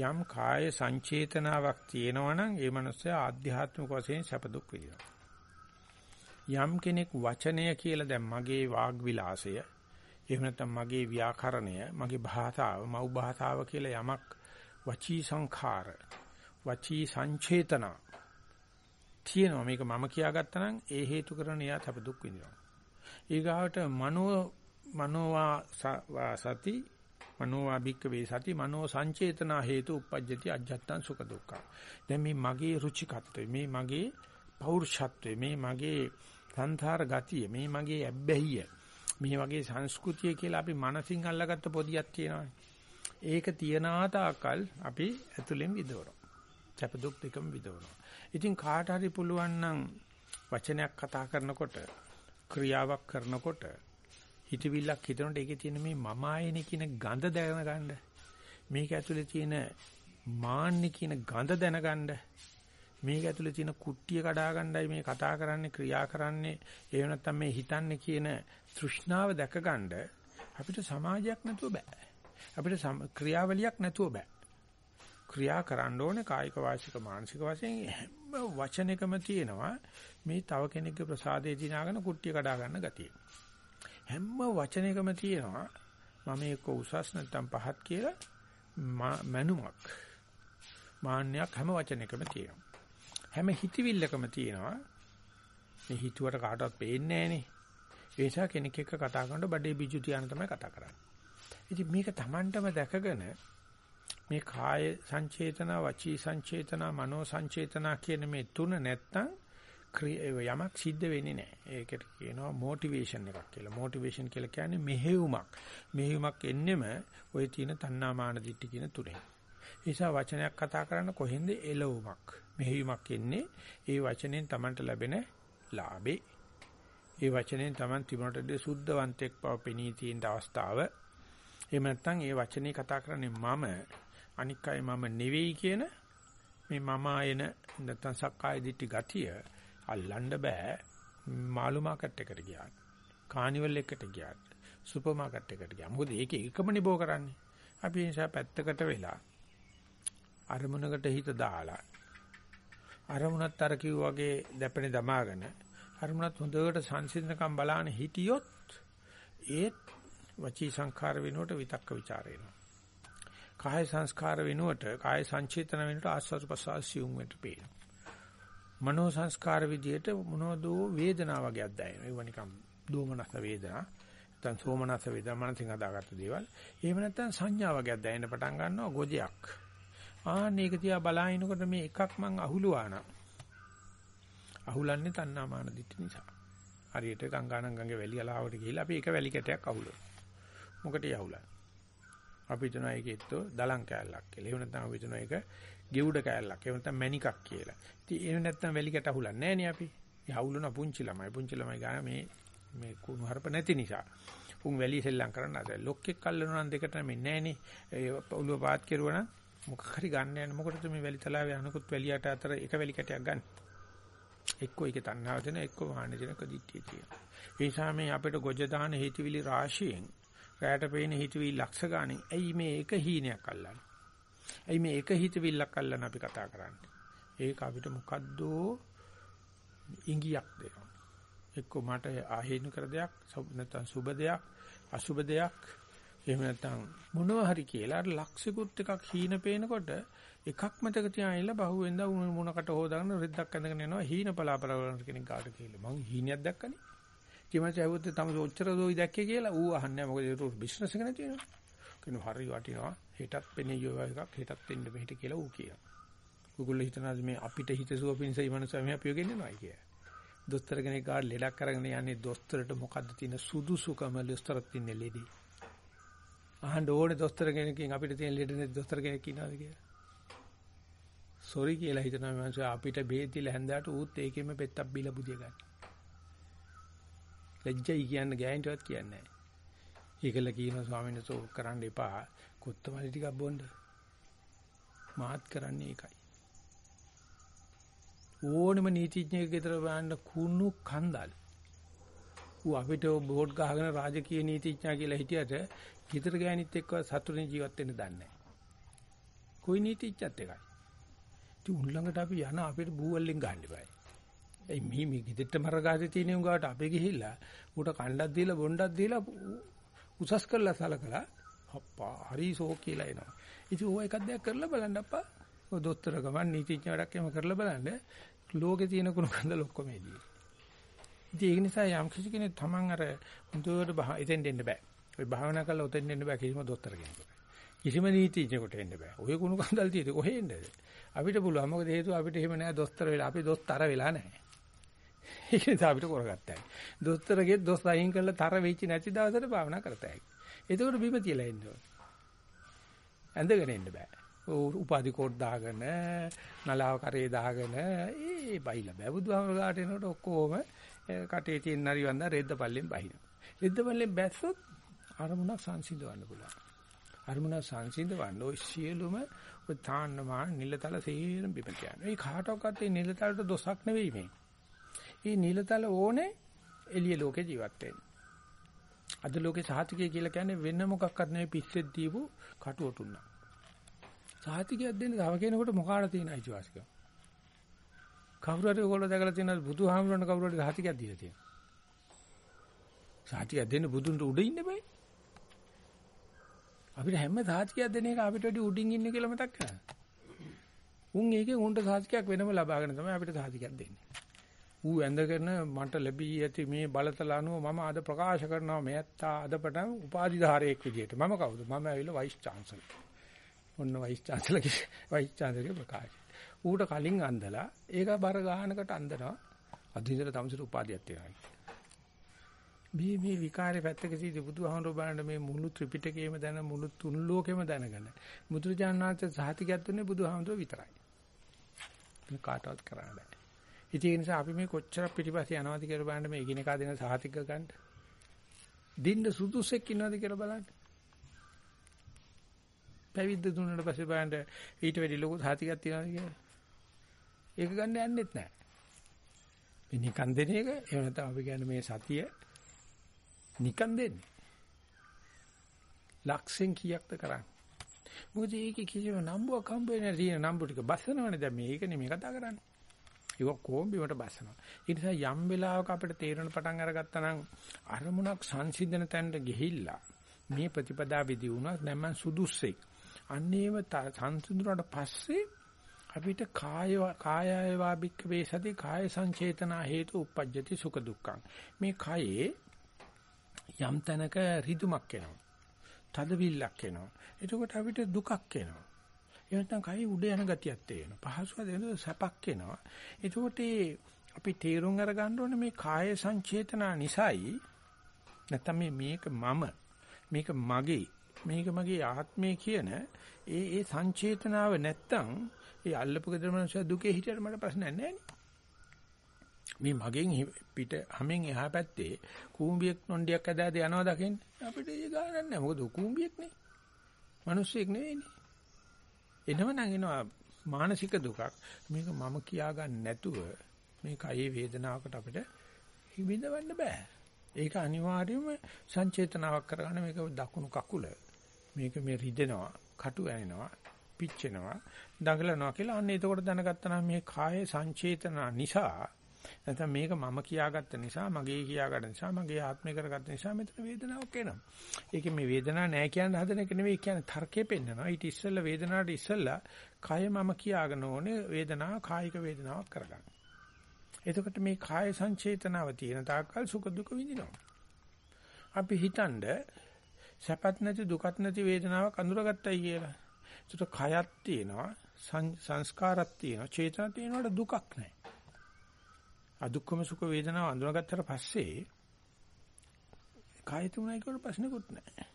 යම් කාය සංචේතනාවක් තියෙනවා නම් ඒ මනුස්සයා ආධ්‍යාත්මික වශයෙන් සැප දුක් විඳිනවා. යම් කෙනෙක් වචනය කියලා දැන් මගේ වාග් විලාසය එහෙම නැත්නම් මගේ ව්‍යාකරණය මගේ භාෂාව මව් භාෂාව කියලා යමක් වචී සංඛාර වචී සංචේතනා තියෙනවා මේක මම කියාගත්තා නම් ඒ හේතු කරන එයා තප දුක් විඳිනවා. ඊගාවට මනෝ මනෝවා සති මනෝවා භික්කවේ සති මනෝ සංචේතනා හේතු උපජ්ජති අජත්තං සුඛ දුක්ඛ. දැන් මේ මගේ රුචිකත්වය මේ මගේ පෞරුෂත්වය මේ මගේ සංධාර ගතිය මේ මගේ ඇබ්බැහිය මේ වගේ සංස්කෘතිය කියලා අපි මනසින් අල්ලගත්ත පොදියක් තියෙනවා. ඒක තියනා තාකල් අපි ඇතුලෙන් විදවනවා. සැප දුක් දෙකම විදවනවා. ඉතින් කාට හරි පුළුවන් නම් වචනයක් කතා කරනකොට ක්‍රියාවක් කරනකොට හිතවිල්ලක් හිතනකොට ඒකේ තියෙන මේ මම ආයනේ කියන ගඳ දැනගන්න මේක ඇතුලේ තියෙන මාන්නේ කියන ගඳ දැනගන්න මේක ඇතුලේ තියෙන කුට්ටිය කඩා ගන්නයි මේ කතා කරන්නේ ක්‍රියා කරන්නේ එහෙම නැත්නම් මේ හිතන්නේ කියන තෘෂ්ණාව දැකගන්න අපිට සමාජයක් නැතුව බෑ අපිට ක්‍රියාවලියක් නැතුව බෑ ක්‍රියා කරන්න ඕනේ කායික වාචික මානසික වශයෙන් හැම වචනයකම තියෙනවා මේ තව කෙනෙක්ගේ ප්‍රසාදේ දිනාගෙන කුට්ටිය කඩා ගන්න ගතිය. හැම වචනයකම තියෙනවා මම එක්ක උසස් නැත්තම් පහත් කියලා මනුමක්. මාන්නයක් හැම වචනයකම තියෙනවා. හැම හිතවිල්ලකම තියෙනවා මේ හිතුවට කාටවත් පේන්නේ නැහනේ. ඒ නිසා කෙනෙක් එක්ක කතා කරනකොට බඩේ බිජු තියාන තමයි කතා කරන්නේ. ඉතින් මේක Tamanටම දැකගෙන මේ කාය සංචේතන, වචී සංචේතන, මනෝ සංචේතන කියන මේ තුන නැත්තම් යමක් සිද්ධ වෙන්නේ නැහැ. ඒකට කියනවා මොටිවේෂන් එකක් කියලා. මොටිවේෂන් කියලා කියන්නේ මෙහෙයුමක්. මෙහෙයුමක් එන්නෙම ওই තියෙන තණ්හාමාන දිට්ඨි කියන තුනේ. ඒ නිසා වචනයක් කතා කරන්න කොහෙන්ද එළවුමක්. මෙහෙයුමක් එන්නේ ඒ වචනෙන් Tamanට ලැබෙන ලාභේ. ඒ වචනෙන් Taman තිබුණට සුද්ධවන්තෙක් බව පෙනී තියෙන අවස්ථාව. එහෙම නැත්නම් ඒ වචනේ කතා කරන්නේ මම අනික් අය මම නෙවෙයි කියන මේ මම ආයන නැත්නම් සක්කාය දිට්ඨි ගතිය අල්ලන්න බෑ මාළු මාකට් එකට ගියාට කානිවල් එකට ගියාට සුපර් මාකට් එකට ගියා මොකද ඒකේ එකම නිබෝ කරන්නේ අපි ඒ නිසා පැත්තකට වෙලා අරමුණකට හිත දාලා අරමුණත් අර කිව්වාගේ දැපෙන දමාගෙන අරමුණත් හොඳට සංසිඳනකම් බලාන හිටියොත් ඒත් වචී සංඛාර වෙනුවට විතක්ක ਵਿਚාර වෙනවා කාය සංස්කාර වෙනුවට කාය සංචේතන වෙනුවට ආස්වාද ප්‍රසආසියුම් වෙට පේන. මනෝ සංස්කාර විදියට මොනවදෝ වේදනාව වගේක් දැනෙනවා. ඒව නිකම් දෝමනස වේදනා, නැත්නම් සෝමනස වේදනා මනසින් හදාගත්ත දේවල්. එහෙම නැත්නම් සංඥා වගේක් දැනෙන්න පටන් ගන්නවා ගොජයක්. ආන්න ඒක තියා බලාිනකොට මේ එකක් මං අහුලුවා නම් අහුලන්නේ තණ්හාමාන දිට්ඨි නිසා. හරියට ගංගානම් ගඟේ වැලි අලාවට ගිහිල්ලා අපි එක වැලි කැටයක් අහුලුවා. මොකටද අහුලන්නේ? අපි හිතනවා ඒක එක්තෝ දලං කෑල්ලක් කියලා. එහෙම නැත්නම් අපි හිතනවා ඒක ගෙවුඩ කෑල්ලක්. එහෙම නැත්නම් මැණිකක් කියලා. ඉතින් එහෙම නැත්නම් වැලිකට අහුලන්නේ නැහැ නේ අපි. ඒ අහුලන පුංචි ළමයි. පුංචි ළමයි ගාන මේ මේ කුණු හරප නැති නිසා. උන් වැලි සෙල්ලම් කරන්න අද ලොක්කෙක් අල්ලනවා නම් දෙකට මේ නැහනේ. ඒ ඔළුව පාත් කෙරුවා නම් මොකක් හරි ගන්න යන මොකටද මේ වැලි තලාවේ අනුකුත් වැලියට අතර එක වැලි කැටයක් ගන්න. එක්කෝ ඒකේ තණ්හාව දෙන එක්කෝ වාහන දෙන කදිට්ටිය තියෙනවා. ඒ නිසා මේ අපිට ගොජ දාන හේතුවිලි රාශියෙන් රැයට පේන හිතවිලි ලක්ෂ ගානේ. ඇයි මේ එක හීනයක් අල්ලන්නේ? ඇයි මේ එක හිතවිල්ලක් අල්ලන අපි කතා කරන්නේ? ඒක අපිට මොකද්ද ඉංගියක් දෙනවා. එක්ක මට ආහේනු කර දෙයක්, නැත්නම් සුබ දෙයක්, අසුබ දෙයක්, එහෙම නැත්නම් මොනවා හරි කියලා අර ලක්ෂිකුත් එකක් හීන පේනකොට එකක් මතක තියාගෙන බහුවෙන්ද මොනකට හොදාගෙන රෙද්දක් ඇඳගෙන යනවා හීන පලාපල කෙනෙක් කාට කියලා. මං හීනයක් දැක්කනේ. කිමච ඇහුවොත් තම ඔච්චර දෝයි දැක්කේ කියලා ඌ අහන්නේ මොකද ඒක බිස්නස් එක නැති වෙනවා. කිනු හරි වටිනවා. හෙටත් පෙනියෝ එකක් හෙටත් දෙන්න මෙහෙට කියලා ඌ කියනවා. උගුල්ල හිතනවාද මේ අපිට හිතසුව පිණිසයි මනස මේ අපිව ගෙන්නනවා කියලා. දොස්තර කෙනෙක් ගාඩ ලෙඩක් අරගෙන යන්නේ දොස්තරට මොකද්ද තියෙන සුදුසුකම දොස්තරත් ඉන්නේ ලෙඩි. අහන්න ඕනේ දොස්තර කෙනකින් අපිට තියෙන ලෙඩ නැති දොස්තර කෙනෙක් ඉන්නවාද කියලා. සෝරි කියලා හිතනවා මං අපිට බේත් දීලා හැන්දාට ඌත් ඒකෙම පෙත්තක් බීලා බුදිය ගන්න. ලැජ්ජයි කියන්න ගෑනිටවත් කියන්නේ නැහැ. ඒකල කියනවා ස්වාමීන් වහන්සේ ඕක කරන්න එපා. කොත්තමලි ටිකක් බොන්න. මාත් කරන්නේ ඒකයි. ඕනෙම නීතිඥයෙක් ගෙදර බලන්න කුණු කන්දල්. ඌ අපිට බෝඩ් ගහගෙන රාජකීය නීතිඥයා කියලා හිටියට ගෙදර ගෑනිත් එක්ක සතුටින් ජීවත් වෙන්න දන්නේ නැහැ. කොයි නීතිඥයත් එකයි. ඉතින් උන් ළඟට අපි යන අපිට බූවල්ලෙන් ගන්න බෑ. ඒ මේ මේ ගෙදරට මරගාසේ තියෙන උගාට අපේ ගිහිල්ලා ඌට කණ්ඩක් දීලා බොණ්ඩක් දීලා උසස් කරලා සලකලා අප්පා හරි ෂෝක් කියලා එනවා. ඉතින් ඕවා එකක් දෙයක් කරලා බලන්න අප්පා. ඔය දොස්තර ගමන් නීතිඥ වැඩක් එහෙම කරලා බලන්න ලෝකේ තියෙන කුණු කන්දල ඔක්කොම එදී. ඉතින් ඒක නිසා යම් කිසි කෙනෙක් Taman අර මුදුවට බහ එතෙන් දෙන්න බෑ. ඔය භාවනා කරලා ඔතෙන් දෙන්න බෑ කිසිම දොස්තර කෙනෙකුට. කිසිම නීතිඥයෙකුට එන්න බෑ. ඔය කුණු කන්දල් තියෙද කොහෙ එන්නද? අපිට පුළුවන්. මොකද හේතුව අපිට එහෙම නෑ දොස්තර වෙලා. අපි දොස්තර වෙලා නෑ. ඒක නිසා අපිට කරගත්තා. දොස්තරගේ දොස් අයින් කරලා තර වෙච්ච නැති දවසට භාවනා කරතයි. එතකොට බිම තියලා ඉන්න ඕන. ඇඳගෙන ඉන්න බෑ. උපාධි කෝඩ් දාගෙන නලාව කරේ දාගෙන ඒ බයිලා බෑ. බුදුහාමර ගාට එනකොට ඔක්කොම කටේ තියෙන නරිවන්ද රෙද්ද පල්ලෙන් බහිනවා. රෙද්ද පල්ලෙන් බැස්සොත් අරමුණක් සංසිඳවන්න පුළුවන්. අරමුණ සංසිඳවන්න ඔය සියලුම ඔය තාන්නමා නිලතල සේරම බිම කියනවා. මේ කාටවත් මේ නිලතලට දොසක් නෙවෙයි මේ. මේ නිලතල ඕනේ එළිය ලෝකේ ජීවත් වෙන්න. අද ලෝකේ සාහිතිකය කියලා කියන්නේ වෙන මොකක්වත් නෙවෙයි පිස්සෙත් දීපු කටුවටුන්න. සාහිතිකයක් දෙන්න තව කෙනෙකුට මොකාට තියෙන අයිතිවාසිකම. කවුරු හරි ඔයගොල්ලෝ දැකලා තියෙනවද බුදුහාමුදුරන් කවුරු හරි සාහිතිකයක් දීලා තියෙනවා. සාහිතිකයක් දෙන්න බුදුන්ට උඩ ඉන්න බෑ. අපිට හැම සාහිතිකයක් දෙන එක අපිට වැඩි උඩින් ඉන්න කියලා මතක් කරගන්න. උන් ඒකෙන් උන්ට සාහිතිකයක් වෙනම ලබාගෙන තමයි අපිට සාහිතිකයක් දෙන්නේ. ඌ ඇඳගෙන මට ලැබී ඇති මේ බලතල අනුව මම අද ප්‍රකාශ කරනවා මෙයත්තා අදපටන් උපාධිධාරයෙක් විදියට. මම කවුද? මම ඇවිල්ලා වයිස් චාන්සලර්. ඔන්න වයිස් චාන්සලර්ගේ වයිස් චාන්සලර්ගේ ප්‍රකාශය. ඌට කලින් අන්දලා ඒක බර ගහනකට අන්දනවා. අදින්දර තමසට උපාධියක් තියෙනවා. මේ මේ විකාරේ පැත්තක සිටි බුදුහාමුදුරුවෝ බලන්න මේ මුළු ත්‍රිපිටකයේම දැන මුළු තුන් ලෝකෙම දැනගෙන මුද්‍රජානනාථ සහතිකයක් දුන්නේ බුදුහාමුදුරුවෝ විතරයි. මේ කාටවත් කරන්න බෑ. ඉතින් ඒ නිසා අපි මේ කොච්චර පිටිපස්සේ යනවාද කියලා බලන්න මේ එකිනෙකා දෙන සහතික ගන්න. දින්න සුදුසෙක් ඉන්නවද කියලා බලන්න. පැවිද්ද දුන්නාට පස්සේ බලන්න ඊට වැඩි ලොකු සහතිකයක් තියනවද කියලා. ඒක ගන්න යන්නෙත් නැහැ. මේ නිකන් දෙන එක එහෙම නැත්නම් අපි කියන්නේ මේ සතිය නිකන් දෙන්නේ. ලක්ෂෙන් කීයක්ද කරන්නේ? මොකද ඒකේ කිසිම නම්බුවක් හම්බ වෙන්නේ නැහැ. නම්බු ටික බස්සනවනේ දැන් මේක නෙමෙයි කතා කරන්නේ. ඒක කොම්බිවට බස්සනවා. ඒ නිසා යම් වෙලාවක අපිට තේරෙන පටන් අරගත්තා නම් අරමුණක් සංසිඳන තැනට ගිහිල්ලා මේ ප්‍රතිපදාවේදී වුණා නම් මම සුදුස්සෙක්. අන්නේව සංසිඳුණාට පස්සේ අපිට කාය කායය වාබික්ක වේසති කාය සංචේතනා හේතු uppajjati සුඛ දුක්ඛං. මේ කයේ යම් තැනක රිදුමක් එනවා. තදවිල්ලක් එනවා. එතකොට අපිට දුකක් එනවා. ඒ නැත්නම් කයි උඩ යන ගතියක් තේරෙනවා. පහසුව දෙන සැපක් එනවා. එතකොට අපි තේරුම් අරගන්න ඕනේ මේ කාය සංචේතනා නිසායි නැත්නම් මේ මේක මම මේක මගේ මේක මගේ ආත්මය කියන ඒ ඒ සංචේතනාව නැත්තම් ඒ අල්ලපු gedර මනුස්සයා දුකේ හිටියට මට ප්‍රශ්නයක් නැහැ නේ. මේ මගෙන් පිට හැමෙන් එහා පැත්තේ කූඹියක් නොණ්ඩියක් ඇදාද යනවා දකින්න අපිට ඒ ගානක් නැහැ මොකද කූඹියක් නේ. මිනිස්සෙක් නෙවෙයිනේ. එනවනම් එනවා මානසික දුකක්. මේක මම කියා ගන්න නැතුව මේ කයේ වේදනාවකට අපිට හිමිදවන්න බෑ. ඒක අනිවාර්යයෙන්ම සංචේතනාවක් කරගන්න මේක දකුණු කකුල. මේක මේ රිදෙනවා කටු ඇනෙනවා. පිච්චෙනවා දඟලනවා කියලා අන්න එතකොට දැනගත්තා නම් මේ කාය සංචේතනා නිසා නැත්නම් මේක මම කියාගත්ත නිසා මගේ කියාගත්ත නිසා මගේ ආත්මය කරගත්ත නිසා මෙතන වේදනාවක් එනවා. ඒකේ මේ වේදනාවක් නැහැ කියන හදන එක නෙවෙයි කියන්නේ තර්කේ පෙන්නනවා. ඊට ඉස්සෙල්ලා වේදනාවට ඉස්සෙල්ලා කය මම කියාගෙන ඕනේ වේදනාව කායික වේදනාවක් කරගන්න. එතකොට මේ කාය සංචේතනාව තියෙන තාක්කල් සුඛ දුක විඳිනවා. අපි හිතනද සැපත් නැති දුකත් නැති වේදනාවක් අඳුරගත්තයි කියලා. ඒකට කයක් තියෙනවා සංස්කාරات තියෙනවා චේතනා තියෙනවට දුකක් නැහැ. අදුක්කම සුඛ වේදනාව අඳුනගත්තට පස්සේ කාය තුනයි කියලා ප්‍රශ්නකුත් නැහැ.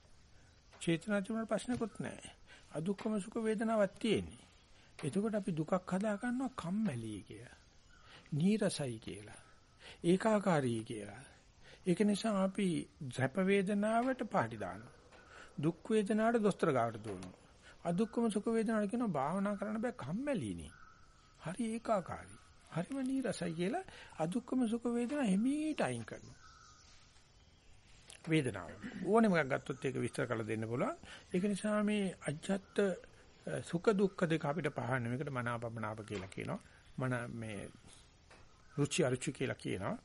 චේතනා තුනට ප්‍රශ්නකුත් නැහැ. අදුක්කම සුඛ වේදනාවක් තියෙන්නේ. එතකොට අපි දුකක් හදා ගන්නවා කම්මැලි කියලා. නීරසයි කියලා. ඒකාකාරී කියලා. ඒක නිසා අපි සැප වේදනාවට පාටි දානවා. දුක් වේදනාවට දොස්තර ගාවට දුවනවා. අදුක්කම සුඛ වේදනාවට කියනවා භාවනා කරන්න බෑ කම්මැලිනේ. හරි ඒකාකාරී. හරිම නීරසයි කියලා අදුක්කම සුඛ වේදනා හිමීට අයින් කරනවා. වේදනාව. ඕනෙම එකක් ගත්තොත් ඒක විස්තර කරලා දෙන්න පුළුවන්. ඒක නිසා මේ අජ්ජත් සුඛ දුක්ඛ දෙක අපිට පහන්නේ මේකට මනාපමනාප කියලා කියනවා. මන මේ රුචි අරුචි කියලා කියනවා.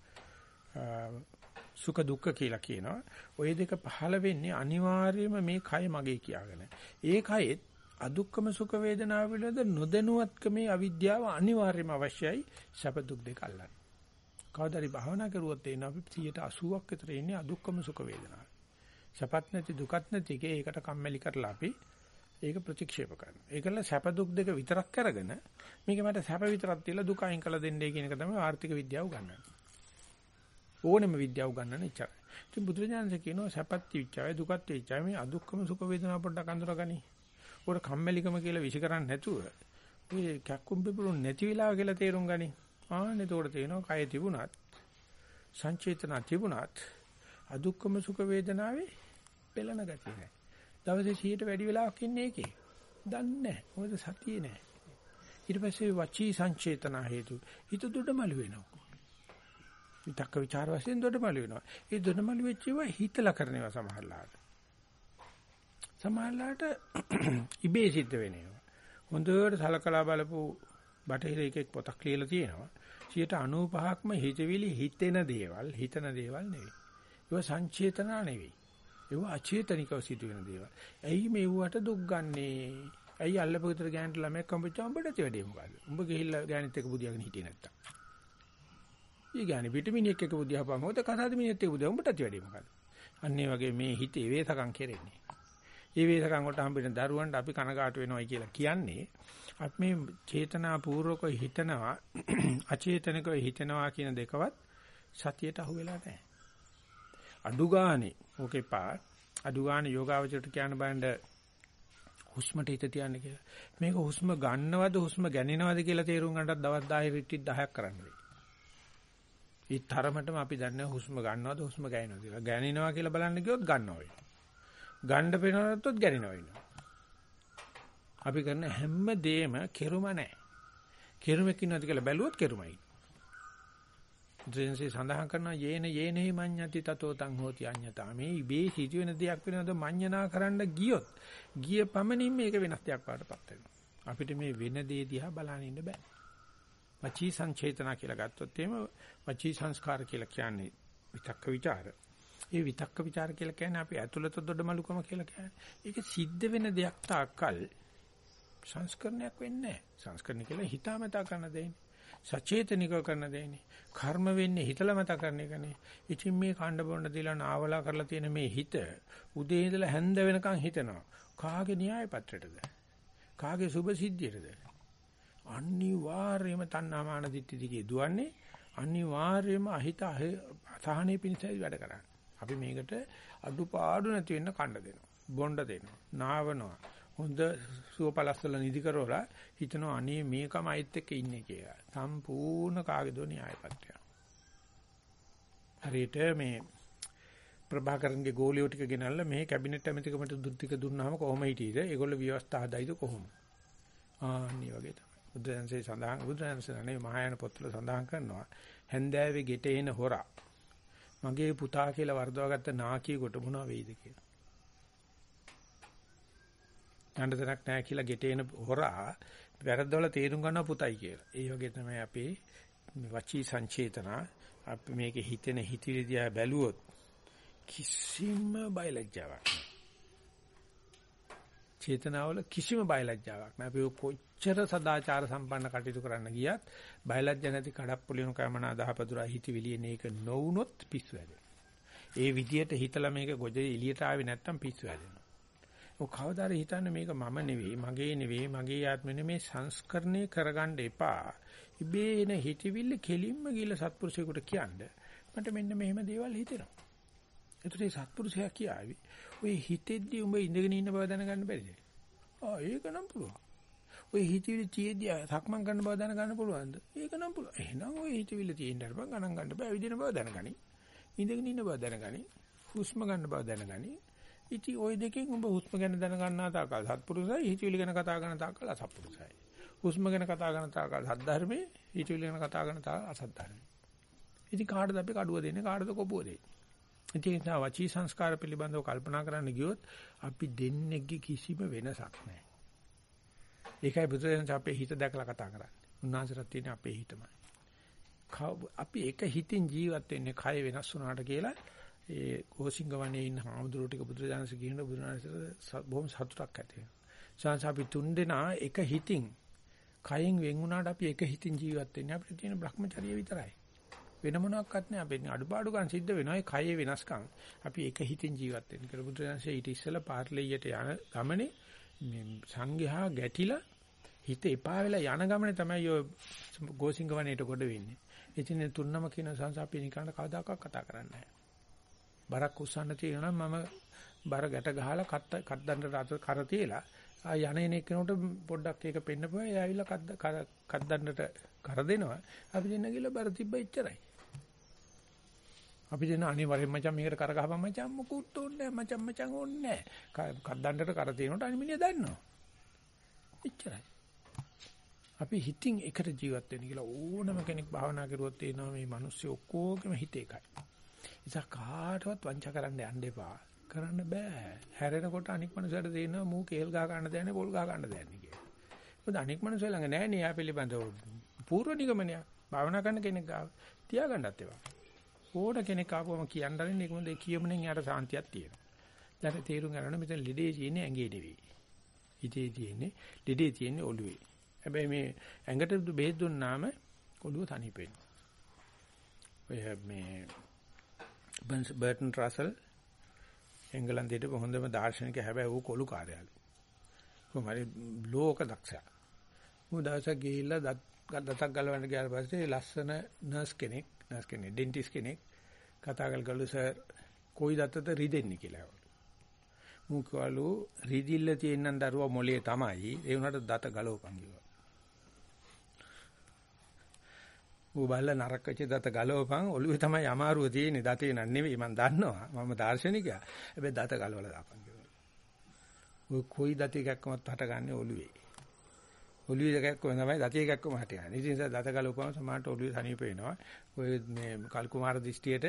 සුඛ දුක්ඛ කියලා කියනවා. ওই දෙක පහළ වෙන්නේ අනිවාර්යයෙන්ම මේ කය මගේ කියාගෙන. ඒ කයෙත් අදුක්කම සුඛ වේදනාව පිළිබඳ නොදැනුවත්කමේ අවිද්‍යාව අනිවාර්යයෙන්ම අවශ්‍යයි සැප දුක් දෙක අල්ලන්න. කවදාරි භාවනා කරුවොත් එන අපි 180ක් විතර ඉන්නේ අදුක්කම සුඛ වේදනාව. සැපත් නැති දුකත් නැති එකේ ඒකට කම්මැලි කරලා අපි ඒක ප්‍රතික්ෂේප කරනවා. ඒකල සැප දුක් දෙක විතරක් කරගෙන මේක මට සැප විතරක් තියලා දුක අයින් කළ දෙන්නේ කියන එක තමයි ආර්ථික විද්‍යාව ගන්නන්නේ. ඕනෙම විද්‍යාව ගන්නන ඉච්චා. ඉතින් බුදුරජාණන් කියනවා සැපත් විචාය දුකත් විචාය මේ අදුක්කම සුඛ වේදනා පොඩ්ඩක් අඳුරගනි. උකට කම්මැලිකම කියලා විශ් කරන්නේ නැතුව ඔය කැක්කුම් පිපුරු නැති වෙලාව කියලා තේරුම් ගනි. ආන්න එතකොට තේනවා කය තිබුණත් සංචේතන තිබුණත් අදුක්කම සුඛ වේදනාවේ පෙළන ගතිය නැහැ. දවසේ 100ට වැඩි වෙලාවක් ඉන්නේ ඒකේ. දන්නේ නැහැ. මොකද සතියේ නැහැ. ඊට පස්සේ වචී සංචේතන හේතු හිත දුඩමළු වෙනවා. විතක්ක ਵਿਚාර වශයෙන් දුඩමළු වෙනවා. ඒ දුඩමළු වෙච්ච ඒවා හිතලා කරනවා සමහරලාට. සමහරලාට ඉබේ සිද්ධ වෙනවා. හොඳට සලකලා බලපු බටහිර එකෙක් පොතක් ලියලා තියෙනවා. 95%ක්ම හිතවිලි හිතෙන දේවල්, හිතන දේවල් නෙවෙයි. ඒවා සංචේතනා නෙවෙයි. ඒවා අචේතනිකව සිදුවෙන දේවල්. ඇයි මේවට දුක් ගන්නේ? ඇයි අල්ලපුතර ගෑනට ළමයක් කම්පච්චා උඹට වැඩේ මොකද? උඹ ගිහිල්ලා ගෑනිත් එක්ක බුදියාගෙන හිටියේ නැත්තම්. ඊ ගෑනි පිටමිනියෙක් එක්ක බුදියාපන්. හොත කසාද මිනිහෙක් එක්ක බුදියා උඹට වැඩේ මොකද? අන්න ඒ වගේ මේ හිතේ වේසකම් කෙරෙන්නේ. ඒ වේසකම් වලට හම්බෙන දරුවන්ට අපි කනගාටු වෙනවයි කියලා කියන්නේ අපි මේ චේතනා පූර්වකව හිතනවා අචේතනිකව හිතනවා කියන දෙකවත් සතියට අහු වෙලා නැහැ. අඩු ගානේ ඕකේ පා අඩු ගානේ යෝගාවචරයට කියන බණ්ඩ හුස්මට හිත තියන්න කියලා. මේක හුස්ම ගන්නවද හුස්ම ගැනිනවද කියලා තේරුම් ගන්නට දවස් 10 රිට්ටිත් 10ක් කරන්න වෙයි. ඒ තරමටම අපි දන්නේ හුස්ම ගන්නවද හුස්ම ගැනිනවද කියලා. ගැනිනවා කියලා බලන්න ගියොත් ගන්නවා වෙනවා. ගන්න පේනවත්ොත් ගැනිනවා වෙනවා. අපි කරන හැම දෙයක්ම කෙරුම නැහැ. කෙරුමක් ඉන්නවද කියලා බැලුවොත් කෙරුමයි. ද්‍රේන්සේ සඳහන් කරනවා යේන යේනෙහි මඤ්ඤති තතෝ තං හෝති අඤ්ඤතා මේ ඉබේ සිදුවෙන දෙයක් වෙනවද මඤ්ඤනා කරන්න ගියොත් ගිය පමණින් මේක වෙනස් දෙයක් වඩටපත් වෙනවා අපිට මේ වෙන දේ දිහා බලන්න ඉන්න බෑ වචී සංචේතනා කියලා ගත්තොත් එහෙම වචී සංස්කාර කියලා කියන්නේ විතක්ක ਵਿਚාර ඒ විතක්ක ਵਿਚාර කියලා කියන්නේ අපි ඇතුළත දොඩමලුකම කියලා කියන්නේ ඒක සිද්ධ වෙන දෙයක් තාක්කල් සංස්කරණයක් වෙන්නේ නැහැ සංස්කරණ කියලා හිතාමතා කරන දෙන්නේ සචේතනිකව කරන දෙන්නේ. කර්ම වෙන්නේ හිතලා මත කරන එකනේ. ඉතින් මේ කණ්ඩ බොණ්ඩ දීලා නාවලා කරලා තියෙන මේ හිත උදේ ඉඳලා හැන්ද වෙනකන් හිතනවා. කාගේ න්‍යාය පත්‍රයටද? කාගේ සුභ සිද්ධියටද? අනිවාර්යයෙන්ම තණ්හාමාන දිට්ඨි දිගේ දුවන්නේ අනිවාර්යයෙන්ම අහිත අසහනේ පිණිසයි වැඩ කරන්නේ. අපි මේකට අඩුපාඩු නැති වෙන්න කණ්ඩ දෙනවා. බොණ්ඩ දෙනවා. නාවනවා. හොඳ සුවපලස්සල නිදි කරවලා හිතනවා අනේ මේකම අයිත් එක්ක ඉන්නේ කියලා. සම්පූර්ණ කාගේදෝ න්‍යායපත්‍ය. හරියට මේ ප්‍රභාකරන්ගේ ගෝලියෝ ටික ගෙනල්ලා මේ කැබිනට් ඇමතිකමට දුක් ටික දුන්නාම කොහොම හිටියේද? ඒගොල්ලෝ ව්‍යවස්ථා හදයිද කොහොම? ආන්නේ වගේ තමයි. බුදුරජාණන්සේ සඳහන් බුදුරජාණන්සේ නේ මහායාන පොත්වල සඳහන් කරනවා හැන්දෑවේ ගෙට එන හොරා මගේ පුතා කියලා වර්ධවගත්ත නාකියෙකුට මොනවා වෙයිද කියලා. යන්න තැනක් නැහැ කියලා ගෙටේන හොරා වැරද්දවල තේරුම් ගන්නවා පුතයි කියලා. ඒ වගේ තමයි අපේ වචී සංචේතන අපි මේකේ හිතෙන හිතිරිදියා බැලුවොත් කිසිම බයලජ්ජාවක් නැහැ. චේතනාවල කිසිම බයලජ්ජාවක් නැහැ. අපි කොච්චර සදාචාර සම්පන්න කටයුතු කරන්න ගියත් බයලජ්ජ නැති කඩප්පුලිනු කමනා දහපතුරා හිතවිලියන එක නොවුනොත් පිස්සු හැදෙනවා. ඒ විදියට හිතලා මේක ගොජේ එළියට ආවේ නැත්තම් පිස්සු හැදෙනවා. ඔය කවදාද හිතන්නේ මේක මම නෙවෙයි, මගේ නෙවෙයි, මගේ ආත්මෙ නෙමේ සංස්කරණය කරගන්න එපා. ඉබේ එන හිතවිල්ල කෙලින්ම ගිල සත්පුරුෂයෙකුට කියන්න. මට මෙන්න මෙහෙම දේවල් හිතෙනවා. ඒතර ඒ සත්පුරුෂයා කියාවි. ඔය හිතෙද්දි උඹ ඉඳගෙන ඉන්න බව දැනගන්න බැරිද? ආ ඒක නම් පුළුවන්. ඔය හිතවිලි තියෙද්දි සක්මන් කරන බව දැනගන්න පුළුවන්ද? ඒක නම් පුළුවන්. එහෙනම් ඔය හිතවිලි තියෙන්න හරි බං ගණන් ගන්න බෑ. විදින බව දැනගනි. ඉඳගෙන ඉන්න බව දැනගනි. හුස්ම ගන්න බව දැනගනි. ඉතින් ওই දෙකෙන් ඔබ හුස්ම ගැන දැනගන්නා තාකල් සත්පුරුසයි, හිතවිලි ගැන කතා කරන තාකල් අසත්පුරුසයි. හුස්ම ගැන කතා කරන තාකල් සද්ධර්මයේ, හිතවිලි ගැන කතා කරන තාකල් අසද්ධර්මයේ. ඉතින් කාටද අපි කඩුව දෙන්නේ, කාටද කොපුව දෙන්නේ? ඉතින් ඒ වචී සංස්කාර පිළිබඳව කල්පනා කරන්න ගියොත් අපි දෙන්නේගේ කිසිම වෙනසක් නැහැ. ඒකයි බුදුරජාණන් අපේ හිත දැකලා කතා කරන්නේ. උන්වහන්සේට තියෙන අපේ හිතමයි. අපි එක හිතින් ජීවත් වෙන්නේ කය වෙනස් වුණාට කියලා ඒ කෝසිංග වනේ ඉන්න හාමුදුරුවෝ ටික බුදුරජාණන්සේ කියන බුදුරජාණන්සේ බොහොම සතුටක් ඇති වෙනවා. සාංශ අපි තුන් දෙනා එක හිතින් කයෙන් වෙන් වුණාට අපි එක හිතින් ජීවත් වෙන්නේ අපිට තියෙන Brahmacharya විතරයි. වෙන මොනක්වත් නෑ අපේ අඩුපාඩු ගන්න සිද්ධ වෙනවා ඒ කයේ වෙනස්කම්. අපි එක හිතින් ජීවත් වෙන්න කියලා බුදුරජාණන්සේ ඊට ඉස්සෙල්ලා පාර්ලියට යන ගමනේ මේ සංඝයා ගැටිලා හිත එපා වෙලා යන ගමනේ තමයි ඔය ගෝසිංග වනේට කොට වෙන්නේ. ඉතින් තුන්නම කියන සංසාපේ නිකන් කවදාකවත් කතා කරන්නේ නැහැ. බරක් උස්සන්න තියෙනවා නම් මම බර ගැට ගහලා කත් කද්දන්ට අත කර තියලා ආ යන එන කෙනෙකුට පොඩ්ඩක් ඒක පෙන්නපුවා එයා ඇවිල්ලා කද්ද කද්දන්නට කර දෙනවා. අපි දෙන්න ගිහලා බර තිබ්බ ඉච්චරයි. අපි දෙන අනිවාර්යෙන් මචං මේකට කර ගහපන් මචං මොකුත් ඕනේ නැහැ. මචං මචං ඕනේ නැහැ. කද්දන්නට කර තියනකොට අනිමිනිය දන්නවා. ඉච්චරයි. අපි හිතින් එකට ජීවත් වෙන්න කියලා ඕනම කෙනෙක් භාවනා කරුවොත් තේනවා මේ මිනිස්සු ඔක්කොගේම හිත එකයි නිසා කාටවත් වංචා කරන්න යන්න එපා. කරන්න බෑ. හැරෙනකොට අනික් මනුස්සයට තේරෙනවා මූ කේල් ගහ ගන්න දැනන්නේ පොල් ගහ ගන්න දැනන්නේ කියලා. මොකද අනික් මනුස්සය ළඟ නැහැ නේ යා පිළිබඳව පූර්ව නිගමනයක්. භාවනා කරන කෙනෙක් ගාව තියාගන්නත් ඒවා. ඕන කෙනෙක් ආපුවම කියන්න දෙන්නේ ඒක මොකද ඒ කියමුනෙන් යාට සාන්තියක් තියෙනවා. දැන් තේරුම් ගන්න මෙතන ලෙඩේ තියෙන්නේ ඇඟේ නෙවෙයි. හිතේ තියෙන්නේ ලෙඩේ තියෙන්නේ ඔළුවේ. හැබැයි මේ ඇඟට බෙහෙත් දුන්නාම ඔළුව තනිප වෙනවා. ඔය මේ බර්ටන් රසල් එංගලන්තයේ හොඳම දාර්ශනික හැබැයි ඌ කොළු කාර්යාලු. කොහමරි ලෝක දක්ෂයා. මු දවසක් ගිහිල්ලා දත් දතක් ගලවන්න ගියාට පස්සේ ලස්සන නර්ස් කෙනෙක්, නර්ස් කෙනෙක්, ඩෙන්ටිස් කෙනෙක් කතා කරගලු සර් කොයි දත්තද රිදෙන්නේ කියලා. මු කවලු රිදිල්ල තියෙනන් දරුවා මොලේ තමයි ඒ උනට දත ගලවපන් කිව්වා. ඌ බල්ල නරක වෙච්ච දත ගලවපන්. ඔළුවේ තමයි අමාරුව තියෙන්නේ දතේ නන් නෙවෙයි මම දන්නවා. මම දාර්ශනිකයා. හැබැයි දත ගලවලා දාපන් කිව්වා ඔය කොයි දතේ එකක්මත් හටගන්නේ ඔළුවේ. ඔළුවේ එකක්ම තමයි දතේ එකක්ම හටගන්නේ ඉතින් ඒ දත ගලවපන් සමානට ඔළුවේ සනීප වෙනවා. ඔය මේ කල්කුමාර දිෂ්ටියට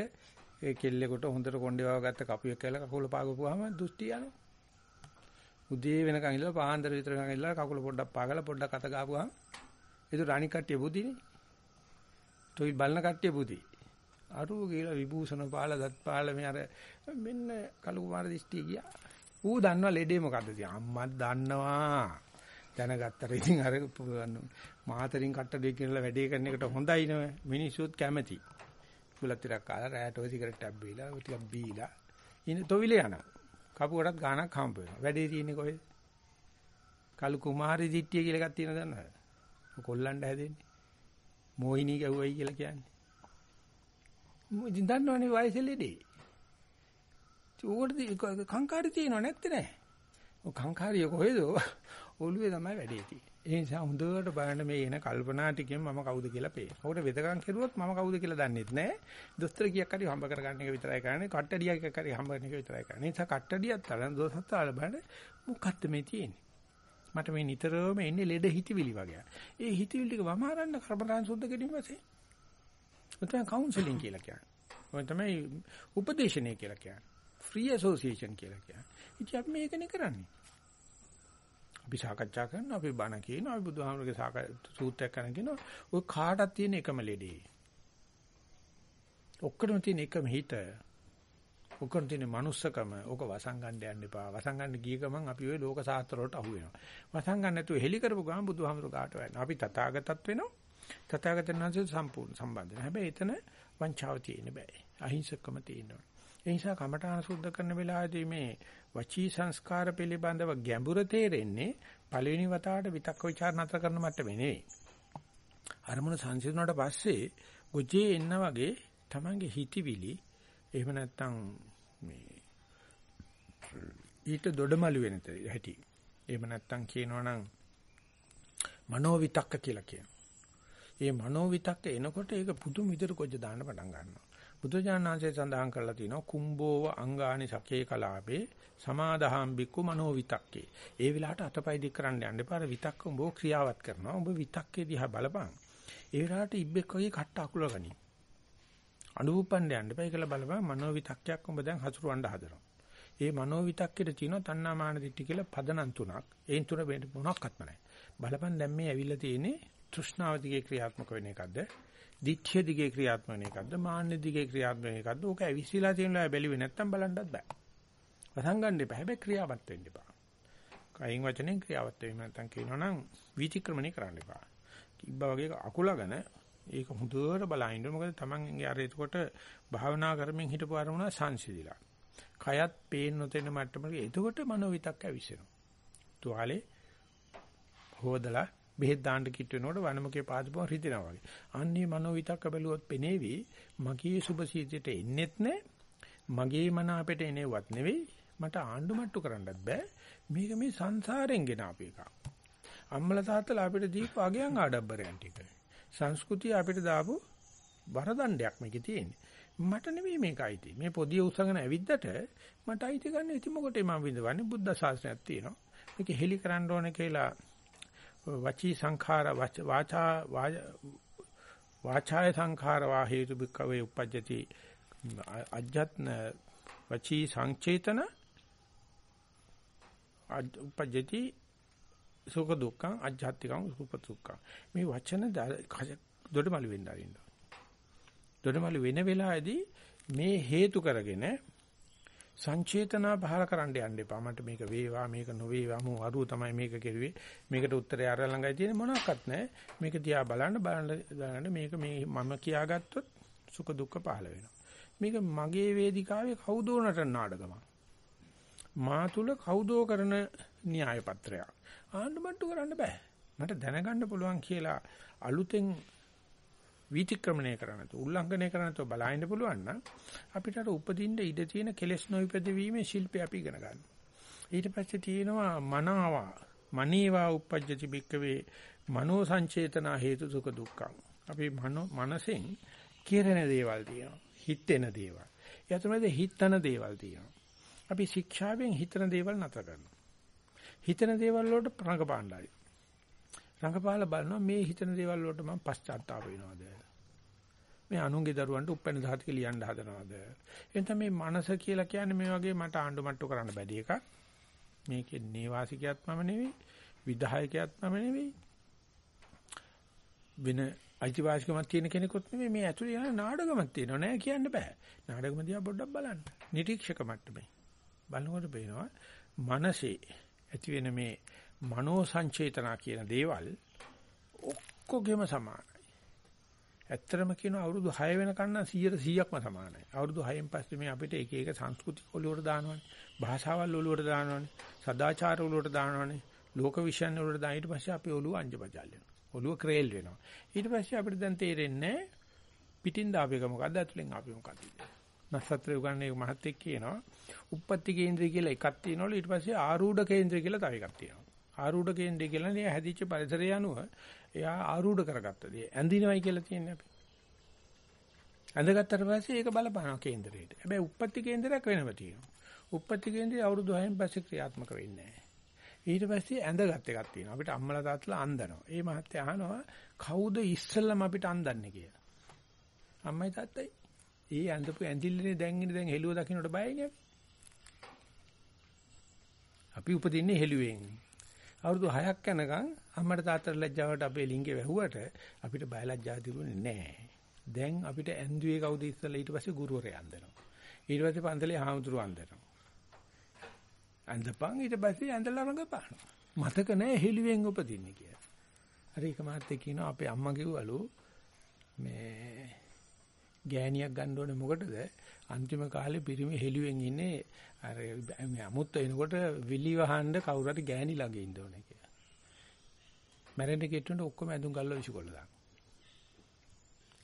ඒ කෙල්ලෙකුට හොඳට කොණ්ඩේ වව ගත්ත කපුවෙක් කියලා කකුල පාගපුවාම දුෂ්ටි යනවා. උදේ වෙනකන් ඉඳලා පාන්දර විතර වෙනකන් ඉඳලා කකුල පොඩ්ඩක් පාගලා පොඩ්ඩක් අත ගාපුවාම. ඒක රණි කට්ටිය බුදිනේ. Toy බලන කට්ටිය පුති. අරුව කියලා විභූෂණ පාල දත් පාල මේ අර මෙන්න කලු කුමාර දිෂ්ටිය ගියා. ඌ දන්නවා ලෙඩේ මොකද්ද කියලා. අම්මත් දන්නවා. දැනගත්තට ඉතින් අර මාතරින් කට්ට දෙක කියලා වැඩේ කරන එකට හොඳයි නම මිනිස්සුත් කැමති. කුලත් ටිකක් කාලා රැයට ඔය සිගරට් එකක් බීලා ඔය ටිකක් බීලා ඉන්නේ තොවිලේ යනවා. කපුවටත් ගානක් හම්බ වෙනවා. වැඩේ තියෙන්නේ කොහෙද? කලු කුමාරි දිට්ටිය කියලා එකක් තියෙන දන්නවද? කොල්ලන්ඩ හැදෙන්නේ. මොහිනී ගැව්වයි කියලා කියන්නේ. ඉතින් දන්නවනේ වයසේ ලෙඩේ. උකට කංකාරි තියෙනව නැත්තේ නෑ. ඔය කංකාරිය කොහෙද? ඔළුවේ තමයි වැඩේ තියෙන්නේ. ඒ නිසා හොඳට බලන්න මේ එන කල්පනා ටිකෙන් මම කවුද කියලා පේන. උකට වෙදකම් කෙරුවොත් මම කවුද කියලා දන්නෙත් නෑ. දොස්තර කීයක් හරි හම්බ කරගන්න එක විතරයි කරන්නේ. කට්ටඩියක් එකක් හරි හම්බ කරන එක විතරයි කරන්නේ. ඒ නිසා කට්ටඩියක් තරම් දොස්තර ආල බලන්න මොකක්ද මේ තියෙන්නේ? මට මේ නිතරම එන්නේ ලෙඩ හිතවිලි වගේ. ඒ හිතවිලි ටික වමාරන්න කර්මදාන සුද්ධ කිරීම වශයෙන්. ඔතන කවුන්සලින් කියලා කියන්නේ. ඔය තමයි උපදේශනය කියලා කියන්නේ. ෆ්‍රී ඇසෝසියේෂන් කියලා කියන්නේ. ඉතින් අපි මේකනේ කරන්නේ. අපි සාකච්ඡා කරනවා අපි බණ කියනවා අපි බුදුහාමුදුරගේ සාකච්ඡා සූත්‍රයක් කරන කියනවා ඔය කාටත් තියෙන එකම ලෙඩේ. ඔක්කොම තියෙන එකම හිත. ඔකන තියෙන manussකම ඕක වසංගන්න යන්න එපා. වසංගන්න ගිය ගමන් අපි ওই ලෝක සාත්‍ර වලට අහු වෙනවා. වසංගන්න නැතුව හෙලි කරපු ගමන් බුදුහාමර කාට වෙන්න. අපි තථාගතත් වෙනවා. තථාගතයන් වහන්සේ සම්පූර්ණ සම්බන්ධ වෙනවා. හැබැයි එතන වංචාව තියෙන්න බෑ. අහිංසකම තියෙනවා. ඒ නිසා කමඨාන සුද්ධ කරන වෙලාවේදී මේ වචී සංස්කාර පිළිබඳව ගැඹුර තේරෙන්නේ පළවෙනි වතාවට විතක්ක ਵਿਚාර නතර කරන මට්ටමේ නෙවෙයි. අරමුණ සංසිඳුණාට පස්සේ ගොජේ එන්න වගේ තමන්ගේ හිතවිලි එහෙම නැත්නම් මේ ඊට දොඩමළු වෙන හැටි. එහෙම නැත්තම් කියනවනම් මනෝවිතක්ක කියලා කියනවා. ඒ මනෝවිතක්ක එනකොට ඒක පුදුම විදිහට කොච්ච දාන්න පටන් ගන්නවා. බුදුජානනාංශය සඳහන් කරලා තිනවා කුම්බෝව අංගානි සකේ කලාපේ සමාදහම් බික්කු මනෝවිතක්කේ. ඒ වෙලාවට අතපය දික් කරන්න යන්න එපා. විතක්ක උඹ ක්‍රියාවත් කරනවා. උඹ විතක්කේ දිහා බලපන්. ඒ වෙලාවට ඉබ්බෙක් වගේ කට්ට අකුල ගනි. අනුපුප්පන්න යන්න එපා. ඒකල බලපන් මනෝවිතක්කයක් උඹ දැන් හසුරවන්න හදනවා. ඒ මනෝවිතක්කෙට තියෙනවා තණ්හාමාන දිට්ඨි කියලා පදනම් තුනක්. ඒන් තුන වෙන්න මොනක්වත්ම නැහැ. බලපන් දැන් මේ ඇවිල්ලා තියෙන්නේ තෘෂ්ණාව දිගේ ක්‍රියාත්මක වෙන එකක්ද? දිට්ඨිය දිගේ ක්‍රියාත්මක වෙන එකක්ද? මාන්න දිගේ ක්‍රියාත්මක වෙන එකක්ද? ඕක ඇවිස්සීලා තියෙනවා බැලුවේ නැත්තම් බලන්නත් බෑ. වසංගන්න එපා. හැබැයි ක්‍රියාවත් වෙන්න එපා. කයින් වචනෙන් ක්‍රියාවත් වෙන්න නැත්තම් කියනවනම් විචක්‍රමණය කරන්න එපා. කිබ්බා වගේ අකුලගෙන ඒක හොඳට බලහින්න මොකද තමන්ගේ අර එතකොට භාවනා කරමින් හිටපු අරමුණ සංසිඳිලා. කයත් පේන්න නොතෙන මට්ටමක එතකොට මනෝවිතක් ඇවිස්සෙනවා. තුවාලේ හොදලා බෙහෙත් දාන්න කිට් වෙනකොට වනමුකේ පාදපුවම රිදෙනවා වගේ. අන්නේ මනෝවිතක් බැලුවොත් පෙනේවි මගේ සුභසීතයට එන්නෙත් නැහැ. මගේ මන අපිට එනෙවත් නෙවෙයි. මට ආණ්ඩු මට්ටු කරන්නත් බෑ. මේක මේ සංසාරෙන් ගෙන අපේ එකක්. අම්මලා තාත්තලා අපිට දීපු අගයන් ආඩම්බරයන් ටික. සංස්කෘතිය අපිට දාපු වරදණ්ඩයක් මේකේ තියෙන්නේ. මට නෙමෙයි මේක අයිති. මේ පොදිය උස්සගෙන ඇවිද්දට මට අයිති ගන්න ඉති මොකටද මම විඳවන්නේ බුද්ධ ශාසනයක් තියෙනවා. මේක හෙලි කරන්න ඕනේ කියලා වචී සංඛාර වාචා වාචාය සංඛාර වා හේතු බික්කවේ උපජ්ජති අජ්ජත්න වචී සංචේතන උපජ්ජති සුඛ දුක්ඛං අජ්ජත්තිකං සුඛ දුක්ඛං. මේ වචන දොඩමළු වෙන්න ආරින්න. දොඩමළු වෙන වෙලාවේදී මේ හේතු කරගෙන සංචේතනා පහල කරන්න යන්න එපා. මට මේක වේවා මේක නොවේවා මම අරුව තමයි මේක කෙරුවේ. මේකට උත්තරය අර ළඟයි තියෙන මොනක්වත් නැහැ. මේක දිහා බලන්න බලන්න මේක මේ මම කියාගත්තොත් සුඛ දුක්ඛ පහල වෙනවා. මේක මගේ වේදිකාවේ කවුද උනට නාඩගමක්? මා තුල කවුදෝ කරන න්‍යාය පත්‍රයක්. ආණ්ඩුමට්ටු කරන්න බෑ. මට දැනගන්න පුළුවන් කියලා අලුතෙන් විතික්‍රමණය කරන්න තු උල්ලංඝනය කරන්න තු බලහින්න පුළුවන් නම් අපිට අර උපදින්න ඉඩ තියෙන කෙලෙස් නොයිපද වීමේ ශිල්පය අපි ඉගෙන ගන්න. ඊට පස්සේ තියෙනවා මනාවා මනීවා uppajjati bhikkave මනෝ සංචේතනා හේතු සුඛ දුක්ඛං. අපි මනසෙන් කිරෙන දේවල් තියෙනවා. හිතෙන දේවල්. ඒ අතරමැද හිතන දේවල් තියෙනවා. අපි ශික්ෂාවෙන් හිතන දේවල් නතර කරනවා. හිතන දේවල් වලට රඟපාණ්ඩායි. රඟපාලා බලනවා මේ හිතන දේවල් වලට මම පශ්චාත්තාප වෙනවද? මේ අනුන්ගේ දරුවන්ට උපැන්න දහතික ලියන්න හදනවද? එතන මේ මනස කියලා කියන්නේ මේ වගේ මට ආණ්ඩු මට්ටු කරන්න බැරි එකක්. මේකේ නේවාසිකයක් මම නෙවෙයි, විධායකයක් මම නෙවෙයි. වෙන අයිතිවාසිකමක් තියෙන කෙනෙකුත් නෙමෙයි මේ ඇතුලේ යන නාඩගමක් තියෙනව නෑ කියන්න බෑ. නාඩගම දිහා පොඩ්ඩක් බලන්න. නිරීක්ෂක මට්ටමේ. බලනකොට පේනවා මනසේ ඇති වෙන මේ මනෝ සංචේතනා කියන දේවල් ඔක්කොගෙම සමානයි. ඇත්තටම කියන අවුරුදු 6 වෙනකන් නම් 100%ක්ම සමානයි. අවුරුදු 6න් පස්සේ මේ අපිට එක එක සංස්කෘතික ඔලුවට දානවනේ. භාෂාවල් ඔලුවට දානවනේ. සදාචාර ඔලුවට දානවනේ. ලෝක විශ්යන් වලට දාන ඊට පස්සේ අපේ ඔලුව අංජබජල් වෙනවා. ඔළුව ක්‍රේල් වෙනවා. ඊට පස්සේ අපිට දැන් තේරෙන්නේ පිටින් දාපේක මොකද්ද ඇතුලෙන් ආපේ මොකද්ද නස්සත්‍රය උගන්නේ මහත්තයෙක් කියනවා උප්පත්ති කේන්ද්‍රය කියලා එකක් තියෙනවලු ඊට පස්සේ ආරූඪ කේන්ද්‍රය කියලා තව එකක් තියෙනවා. ආරූඪ කේන්ද්‍රය කියලා නේ හැදිච්ච පරිසරය අනුව එයා ආරූඪ කරගත්ත දේ. ඇඳිනවයි කියලා තියෙන්නේ අපි. ඇඳගත්තට පස්සේ ඒක බලපානවා කේන්දරයට. හැබැයි උප්පත්ති කේන්දරයක් වෙනම තියෙනවා. උප්පත්ති කේන්ද්‍රය අවුරුදු 6න් පස්සේ ක්‍රියාත්මක වෙන්නේ නැහැ. ඊට පස්සේ ඇඳගත් එකක් තියෙනවා. අපිට අම්මලා තාත්තලා අන්දනවා. ඒ මහත්තයා අහනවා කවුද ඉස්සෙල්ලම අපිට අන්දන්නේ කියලා. අම්මයි තාත්තයි. ඒ ඇඳපු ඇඳිල්ලනේ දැන් ඉන්නේ දැන් හෙළුව දකින්නට බයයිනේ අපි. අපි උපදින්නේ හෙළුවෙන්. අවුරුදු 6ක් යනකම් අම්මට තාත්තට ලැජ්ජාවට අපේ ලිංගේ වැහුවට අපිට බය ලැජ්ජා තිබුණේ නැහැ. දැන් අපිට ඇඳුවේ කවුද ඉස්සෙල්ලා ඊට පස්සේ ගුරුවරයා අන්දනවා. ඊට පස්සේ පන්සලේ හාමුදුරුවෝ අන්දනවා. ඇඳපන් ඊට පස්සේ ඇඳලා රඟපානවා. මතක නැහැ හෙළුවෙන් උපදින්නේ කියලා. හරි එක මාත් කියනවා අපේ අම්මා කිව්වලු මේ ගෑණියක් ගන්න ඕනේ මොකටද? අන්තිම කාලේ පිරිමි හෙළුවෙන් ඉන්නේ අර මේ අමුත්ත එනකොට විලි වහන්න කවුරු හරි ගෑණි ළඟ ඉන්න ඕනේ කියලා. මැරෙන්න කෙටුන්ට ඔක්කොම ඇඳුම් ගල්ලා විසිකොල්ල දාන.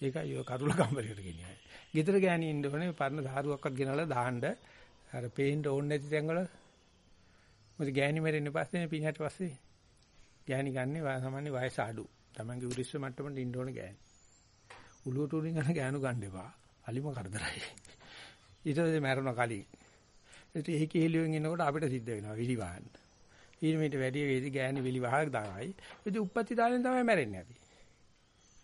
ඒකයි ඔය කරුල කම්බරේට ගෙනියන්නේ. ගෙදර ගෑණි ඉන්න ඕනේ පරණ සාරුවක්වත් ගෙනලා දාන්න අර පේන්න ඕනේ නැති තැන්වල මොකද ගෑණි මැරෙන්න පස්සේ පින්හට පස්සේ ගෑණි ගන්නේ සාමාන්‍ය වයස අඩු. Tamange උරිස්ස මට්ටමට ඉන්න ඕන ගෑණි. උළුවට උරින් යන ගෑනු ගන්න එපා. අලිම කරදරයි. ඊට පස්සේ මැරෙන කලින්. ඒත් ඒක හිලියෙන් ඉන්නකොට අපිට සිද්ධ වෙනවා විලි වහන්න. ඊට මෙට වැඩි වේදි ගෑණි විලි වහක් දාවයි. ඉතින් උප්පත්ති දාලෙන් තමයි මැරෙන්නේ අපි.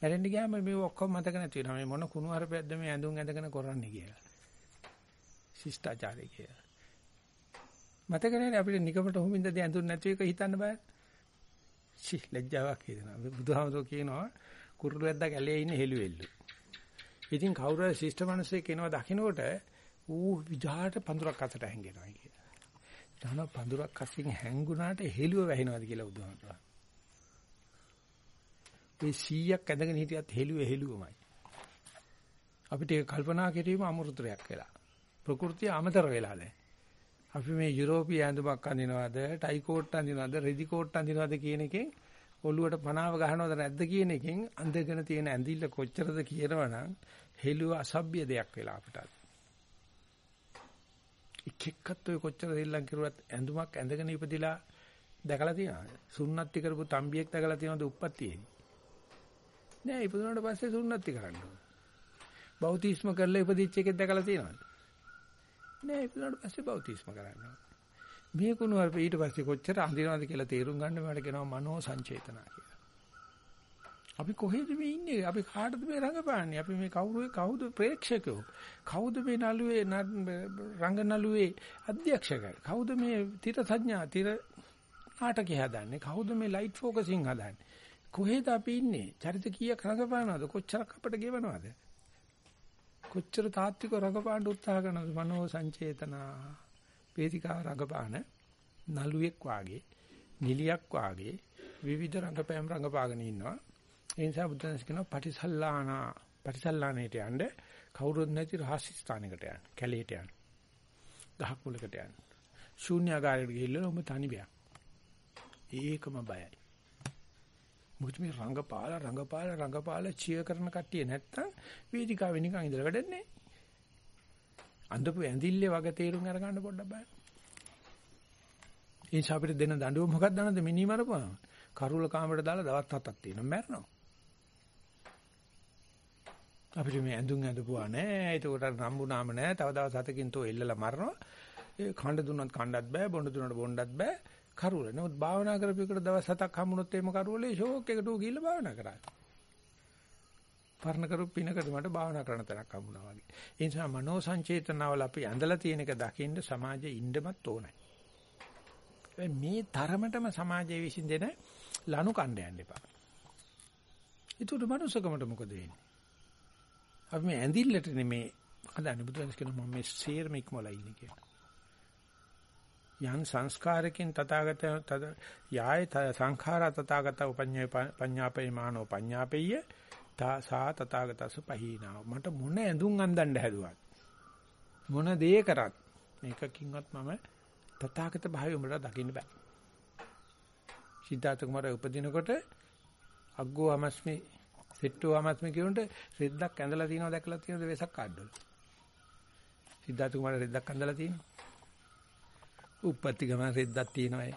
මැරෙන්න ගියාම මේ ඔක්කොම මතක නැති වෙනවා. මේ මොන කුණු හරපයක්ද මේ ඇඳුම් ඇඳගෙන කරන්නේ කියලා. ශිෂ්ටාචාරය කියලා. මතක නැහැ අපිට නිකමට හොමින්ද දැඳුන් නැති එක හිතන්න බෑ. චි ලැජ්ජාවක් හිතෙනවා. බුදුහාමසෝ කියනවා කුරුළු වැද්දා කැලේ ඉන්න හෙළුවෙල්ලු. ඉතින් කවුරු හරි ශිෂ්ට මිනිස්සෙක් එනවා දකින්නකොට ඌ විජාට පඳුරක් අතට හැංගෙනවා කියලා. ඊටහන පඳුරක් අතින් හැංගුණාට හෙළුව වැහෙනවාද කියලා බුදුහාමසෝ. ඒ 100ක් ඇඳගෙන හිටියත් හෙළුව හෙළුවමයි. අපිට ඒක කල්පනා කිරීම අමෘතයක් වෙලා. ප්‍රകൃතිය අමතර වෙලා නැහැ. අපි මේ යුරෝපීය ඇඳුමක් අඳිනවද, ටයි කෝට් අඳිනවද, රෙදි කෝට් අඳිනවද කියන එකෙන් ඔළුවට පනාව ගහනවද නැද්ද කියන එකෙන් අඳගෙන තියෙන ඇඳිල්ල කොච්චරද කියනවනම් හෙළුව අසභ්‍ය දෙයක් වෙලා අපිට. එක එක්කත් ඔය කොච්චර දෙල්ලම් කරුවත් ඇඳුමක් ඇඳගෙන ඉපදිලා දැකලා තියෙනවද? සුන්නත්ති කරපු තම්බියෙක් දැකලා තියෙනවද උප්පත්තියේ? නෑ ඉපදුනාට පස්සේ සුන්නත්ති කරන්න ඕන. බෞතිස්ම කරලා ඉපදිච්ච එකෙක් දැකලා තියෙනවද? නෑ ඉපදුනාට පස්සේ බෞතිස්ම කරනවා. මේ කුණු වල ඊට පස්සේ කොච්චර අඳිනවද කියලා තේරුම් ගන්න මට කියනවා මනෝ සංචේතනා කියලා. අපි කොහෙද මේ ඉන්නේ? අපි කාටද මේ රඟපාන්නේ? අපි මේ කවුරු කවුද ප්‍රේක්ෂකයෝ? කවුද මේ නළුවේ රංග නළුවේ අධ්‍යක්ෂකය? කවුද මේ තිර සංඥා තිර නාටකය හදන්නේ? කවුද මේ ලයිට් ફોකසින් හදන්නේ? කොහෙද අපි ඉන්නේ? චරිත කීයක් රඟපානවද? කොච්චරක් අපිට ගෙවනවද? කොච්චර තාත්වික රඟපාන්න උත්සාහ කරනවද මනෝ සංචේතනා වේදිකා රඟපාන නළුවෙක් වාගේ නිලියක් වාගේ විවිධ රංගපෑම් රංගපාගෙන ඉන්නවා ඒ නිසා බුදුන්ස් කියනවා පටිසල්ලානා පටිසල්ලානේට යන්න කවුරුත් නැති රහස්‍ය ස්ථානයකට යන්න කැලේට යන්න ගහක් මුලකට යන්න ශූන්‍යාකාරයට ගිහිල්ලා ඔබ තනි බයක්. ඒකම බයයි. මොකද මේ රංගපාල රංගපාල රංගපාල චිය කරන කට්ටිය නැත්තම් වේදිකාවේ නිකන් ඉඳලා වැඩන්නේ. අඳපු ඇඳිල්ලේ වගේ තේරුම් අරගන්න පොඩ්ඩක් බලන්න. ඒ නිසා අපිට දෙන දඬුවම මොකක්ද දන්නද මිනි මරපුවාම? කරුල කාමරයට දාලා දවස් හතක් තියෙනවා මැරෙනවා. අපිට මේ ඇඳුම් ඇඳපුවා නෑ. ඒකට රම්බුනාම නෑ. තව දවස් හතකින් තෝ එල්ලලා මරනවා. ඒ කණ්ඩ දුන්නත් කණ්ඩත් බෑ, බොණ්ඩ දුන්නත් බොණ්ඩත් බෑ. කරුවල. නමුත් භාවනා කරපෙකට දවස් හතක් හම්බුනොත් එහෙම කරුවලේ ෂෝක් එකට උ ගිහිල්ලා භාවනා කරා. පරණ කරු පිනකට මට භාවනා කරන තරක් හම්බුණා වගේ. ඒ නිසා මනෝ සංචේතනවල අපි ඇඳලා තියෙන එක දකින්න සමාජයේ ඉන්නමත් ඕනයි. මේ තරමටම සමාජයේ විසින් දෙන ලනු කණ්ඩ යන්න එපා. ඒකට මනුස්සකමට මොකද වෙන්නේ? අපි මේ ඇඳිල්ලට නෙමේ හදන්නේ බුදුන්ස් කියන මම මේ සේරම ඉක්මවලා ඉන්නේ කියලා. යන් සංස්කාරකින් තථාගත තද යාය සංඛාර තථාගත උපඤ්ඤය පඤ්ඤාපේ මානෝ පඤ්ඤාපෙය්‍ය තා සා තථාගතසු පහීනා මට මොන ඇඳුම් අඳන්න හැදුවත් මොන දේ කරත් මේකකින්වත් මම තථාගත භාවය උඹට දකින්න බෑ. සිද්ධාර්ථ කුමාරය උපදිනකොට අග්ගෝ අමස්මි සෙට්ටෝ අමස්මි කියුන්ට රෙද්දක් ඇඳලා තියෙනවා දැකලා තියෙනද වෙසක් කාඩවල සිද්ධාර්ථ කුමාරය රෙද්දක් ඇඳලා තියෙනවා උප්පත්ති ගමන රෙද්දක් තියෙනවා ඒ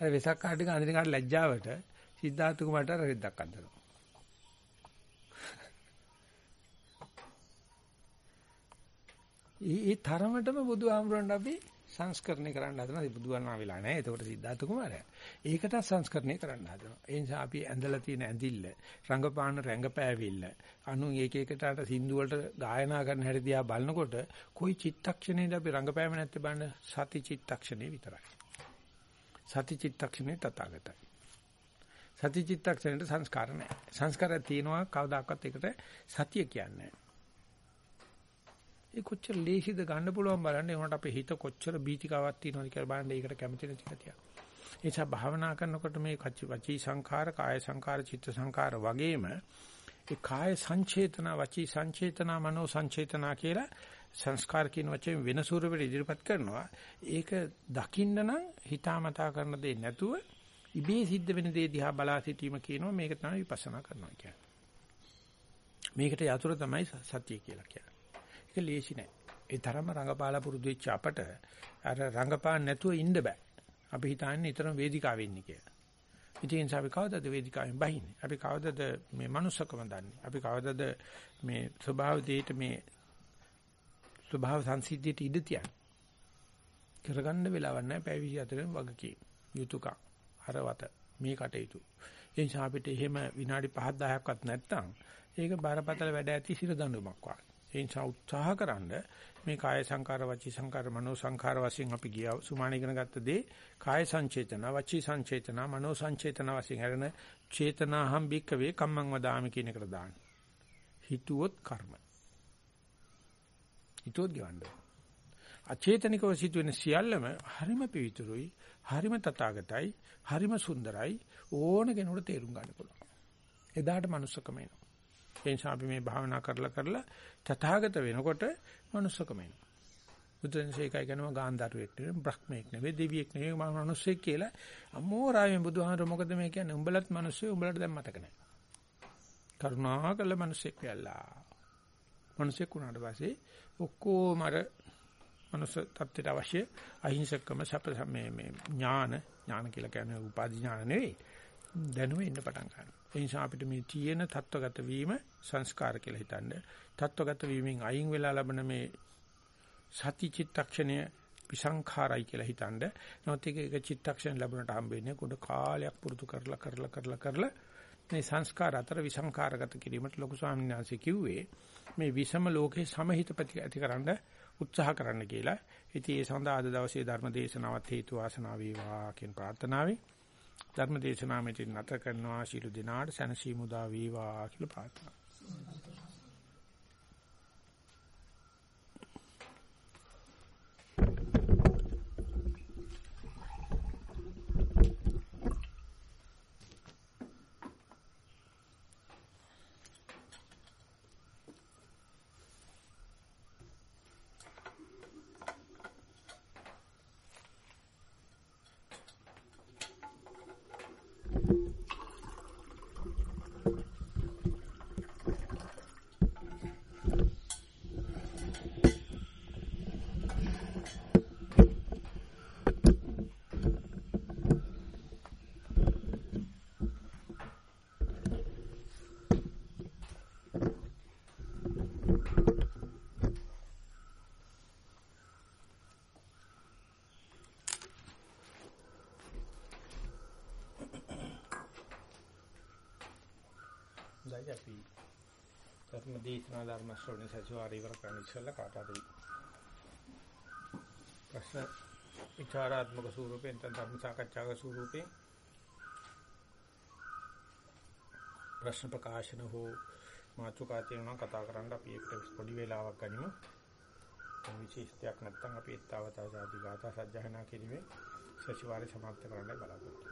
අර වෙසක් කාඩ එක අඳින කාට ලැජ්ජාවට සිද්ධාර්ථ කුමාරට රෙද්දක් අඳිනවා. ඒ තරමටම බුදුහාමුදුරන් අපි සංස්කරණය කරන්න හදනවා. බුදුවන්නා වෙලා නැහැ. එතකොට සිද්ධාර්ථ කුමාරයා. ඒකට සංස්කරණය කරන්න හදනවා. ඒ නිසා අපි ඇඳලා තියෙන ඇඳිල්ල, රංගපාන රංගපෑවිල්ල, අනු එක එකටට සින්දු වලට ගායනා කරන හැටි දිහා බලනකොට કોઈ චිත්තක්ෂණේද අපි රංගපෑම නැත්තේ බලන්න සති චිත්තක්ෂණේ විතරයි. සති චිත්තක්ෂණේ තථාගතයි. සති චිත්තක්ෂණයට සංස්කාර නැහැ. සංස්කාරය තියෙනවා කවදාකවත් ඒකට සතිය කියන්නේ නැහැ. ඒ කොච්චර ලේසිද ගන්න පුළුවන් බලන්න ඒකට අපේ හිත කොච්චර බීතිකාවක් තියෙනවද කියලා බලන්න ඒකට කැමති නැති කතිය. ඒ නිසා භාවනා කරනකොට මේ වචී සංඛාර, කාය සංඛාර, චිත්ත සංඛාර වගේම ඒ කාය සංචේතන, වචී සංචේතන, මනෝ සංචේතන කියලා සංස්කාර කියන වචයෙන් වෙන ස්වරූපෙට ඉදිරිපත් කරනවා. ඒක දකින්න නම් හිතාමතා කරන දේ නැතුව ඉබේ සිද්ධ වෙන දේ දිහා බලා සිටීම කියනවා මේක තමයි විපස්සනා කරනවා කියන්නේ. මේකට යතුරු තමයි සතිය කියලා කියන්නේ. ඒක ලේසි නෑ. ඒ තරම රංගපාලා පුරුදු වෙච්ච අපට අර රංගපාන්න නැතුව ඉන්න බෑ. අපි හිතන්නේ ඊතරම් වේදිකාවෙ ඉන්නේ කියලා. ඉතින් අපි කවදද වේදිකාවෙන් බහින්නේ? අපි කවදද මේ manussකම දන්නේ? අපි කවදද මේ ස්වභාව දෙයට මේ ස්වභාව සංසිද්ධියට ඉඩ තියන්නේ? කරගන්න වෙලාවක් නැහැ පැය 24න් වගකීම්. යුතුයකම්. හරවත මේ කටයුතු. ඒ නිසා අපිට එහෙම විනාඩි 5 10ක්වත් නැත්තම් ඒක බරපතල වැඩ ඇති සිර දඬුවමක් වගේ. ඒ නිසා උත්සාහකරනද මේ කාය සංකාර වචී සංකාර මනෝ සංකාර වශයෙන් අපි ගියා සුමාන ඉගෙන ගත්ත දේ කාය සංචේතන වචී සංචේතන මනෝ සංචේතන වශයෙන් හරන චේතනාහම් බික්කවේ කම්මං වදාමි කියන එකට දාන්න. හිතුවොත් කර්ම. හිතුවොත් ගවන්න. අචේතනිකව සිදුවෙන සියල්ලම හරිම පිවිතුරුයි, හරිම තථාගතයි, හරිම සුන්දරයි ඕන කෙනෙකුට තේරුම් ගන්න පුළුවන්. එදාට manussකම එනවා. ඒ නිසා අපි මේ භාවනා කරලා කරලා තථාගත වෙනකොට manussකම එනවා. බුදුන්සේ එකයි කියනවා ගාන්ධාරුවෙක් නෙවෙයි බ්‍රහ්මෙක් නෙවෙයි දෙවියෙක් නෙවෙයි මම මිනිස්සෙක් කියලා. අමෝරාවෙන් බුදුහාමර මොකද මේ කියන්නේ? උඹලත් මිනිස්සු උඹලට දැන් මතක නැහැ. කරුණාකර මිනිස්සෙක් වෙලා. මිනිස්සෙක් වුණාට පස්සේ ඔක්කොම අර මනුස්ස තත්ත්වයට අවශ්‍ය අහිංසකම සප මේ මේ ඥාන ඥාන කියලා කියන්නේ උපාධි ඥාන නෙවෙයි. දැනුම එන්න පටන් ගන්නවා. ඒ නිසා අපිට මේ තියෙන தත්වගත වීම සංස්කාර කියලා හිතන්න. தත්වගත වීමෙන් අයින් වෙලා ලබන මේ සති චිත්තක්ෂණය විසංඛාරයි කියලා හිතන්න. නමුත් ඒක එක චිත්තක්ෂණ ලැබුණට හම්බ වෙන්නේ කොට කාලයක් පුරුදු කරලා කරලා කරලා කරලා මේ සංස්කාර අතර විසංඛාරගත කිරීමට ලොකු ස්වාමීන් වහන්සේ කිව්වේ මේ විසම ලෝකේ සමහිත ප්‍රතිකරන්න උත්සාහ කරන්න කියලා. ඉතින් ඒ සඳහා අද දවසේ ධර්ම දේශනාවත් හේතු වාසනා වේවා කියන ප්‍රාර්ථනාවයි ධර්ම දේශනාව මෙතන නැත කරනවා. ශිළු දිනාට සැනසීම උදා වේවා කියලා ප්‍රාර්ථනා දැයි අපි ධර්ම දේශනා ධර්ම ශ්‍රවණ සජවාරි ඉවර කරන්න ඉස්සෙල්ලා කාට හරි ප්‍රශ්න විචාරාත්මක ස්වරූපයෙන් තන් ධර්ම සාකච්ඡාක ස්වරූපයෙන් ප්‍රශ්න ප්‍රකාශන හෝ මාතෘකා තියෙනවා කතා කරන්න අපි එකට පොඩි වෙලාවක් ගනිමු. විශේෂයක් නැත්නම් අපි ඊතාවතා සාදි ගාථා සජ්ජහනා කිරීමේ සතිವಾರය සමාප්ත කරන්නයි බලාපොරොත්තු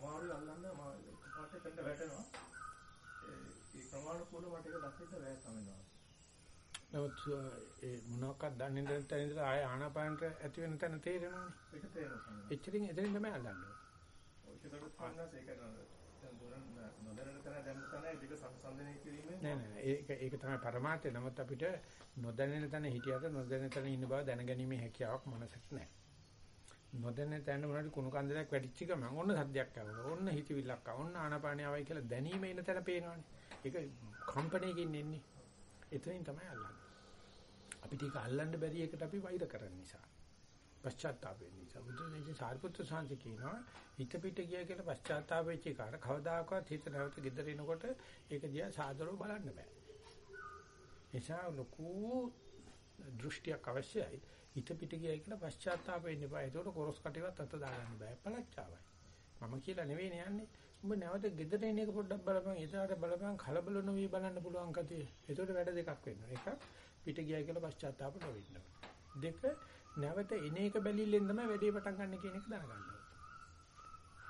අමාරු අල්ලන්න මම පාට දෙන්න වැටෙනවා ඒ ප්‍රමාණිකෝල මට ඒක දැක්කද බෑ සම්මත නමුත් ඒ මොනවාක්වත් දන්නේ නැත්නම් ඉඳලා ආය ආනාපානට ඇති වෙන තැන තේරෙනවනේ. ඒක තේරෙනවා. එච්චරින් එතනින් තමයි අල්ලන්නේ. නෑ නෑ ඒක ඒක තමයි පරමාර්ථය. නමුත් අපිට නොදැනෙන තැන හිටියට නොදැනෙන තැන ඉන්න බව දැනගැනීමේ හැකියාවක් මනසට නෑ. නොදැනෙන තැන මොනවාරි කුණු කන්දලයක් වැඩිච්ච ගමන් ඔන්න සද්දයක් ආවම ඔන්න හිතවිල්ලක් ආව ඔන්න ආනාපානිය ආවයි කියලා දැනීම එන තැන පේනවනේ. ඒක කම්පණයකින් එන්නේ. එතනින් තමයි අල්ලන්නේ. අපිට ඒක අල්ලන්න බැරි එකට අපි වෛර කරන නිසා. පශ්චාත්තාප වෙන නිසා බුදුරජාණන් සාරිපුත්‍ර සාන්ති කියනවා හිත පිට ගියා කියලා පශ්චාත්තාප වෙච්ච කාට කවදාකවත් හිත නැවත gedera එනකොට ඒක දිහා සාදරව බලන්න බෑ. එසා ලොකු දෘෂ්ටියක් අවශ්‍යයි. හිත පිට ගියා කියලා පශ්චාත්තාප වෙන්න බෑ. ඒකට කොරස් කටේවත් අත දාගන්න බෑ. පළච්චාවයි. මම කියලා නෙවෙයි යන්නේ. උඹ නැවත gedera එන එක පොඩ්ඩක් බලපන්. එදාට බලපන් කලබල නොවි බලන්න පුළුවන් කතිය. ඒකට වැඩ දෙකක් වෙනවා. එකක් පිට ගියා කියලා පශ්චාත්තාප නොවෙන්න. දෙක නැවත එන එක බැලිල්ලෙන් තමයි වැඩේ පටන් ගන්න කියන එක දැනගන්න ඕනේ.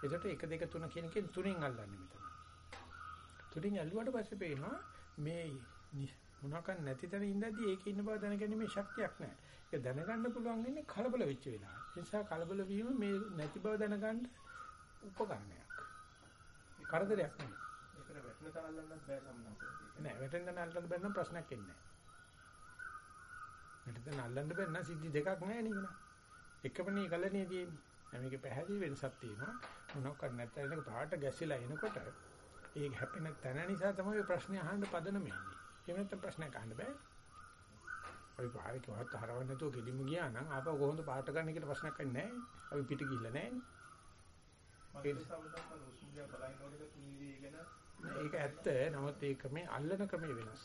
එතකොට 1 2 3 කියන එකෙන් තුනෙන් අල්ලන්නේ මෙතන. තුනෙන් ඇල්ලුවට පස්සේ පේනවා මේ මොනවාක් නැති තැන ඉඳදී ඒකේ ඉන්න බව දැනගැනීමේ ශක්තියක් නැහැ. ඒක දැනගන්න පුළුවන් ඉන්නේ කලබල වෙච්ච වෙලාව. ඒ නිසා කලබල වීම මේ නැති බව දැනගන්න උපකරණයක්. කරදරයක් නෙවෙයි. ඒකට වැටෙන තැන අල්ලන්නත් බෑ සම්මත. නෑ වැටෙන බැරි නම් ප්‍රශ්නයක් එන්නේ නෑ. මෙතන අල්ලන්න බැන්න සිද්ධි දෙකක් නැහැ නේ නේද? එකමනේ කලනේ තියෙන්නේ. මේක පැහැදිලි වෙනසක් තියෙනවා. මොනවක් නැත්නම් ඒක පාට ගැසිලා එනකොට ඒක හැපෙන තැන නිසා තමයි ප්‍රශ්නේ අහන්න පදනම එන්නේ. එහෙම නැත්නම් ප්‍රශ්නයක් අහන්න බෑ. අපි පාරේ කවවත් හරවන්න නැතුව ගෙලිම ගියා නම් ආපහු කොහොමද පාට ගන්න කියලා ප්‍රශ්නයක් නැහැ. අපි පිට ගිහිල්ලා නැහැ ඒක ඇත්ත. නමුත් ඒ ක්‍රමේ අල්ලන ක්‍රමේ වෙනස්.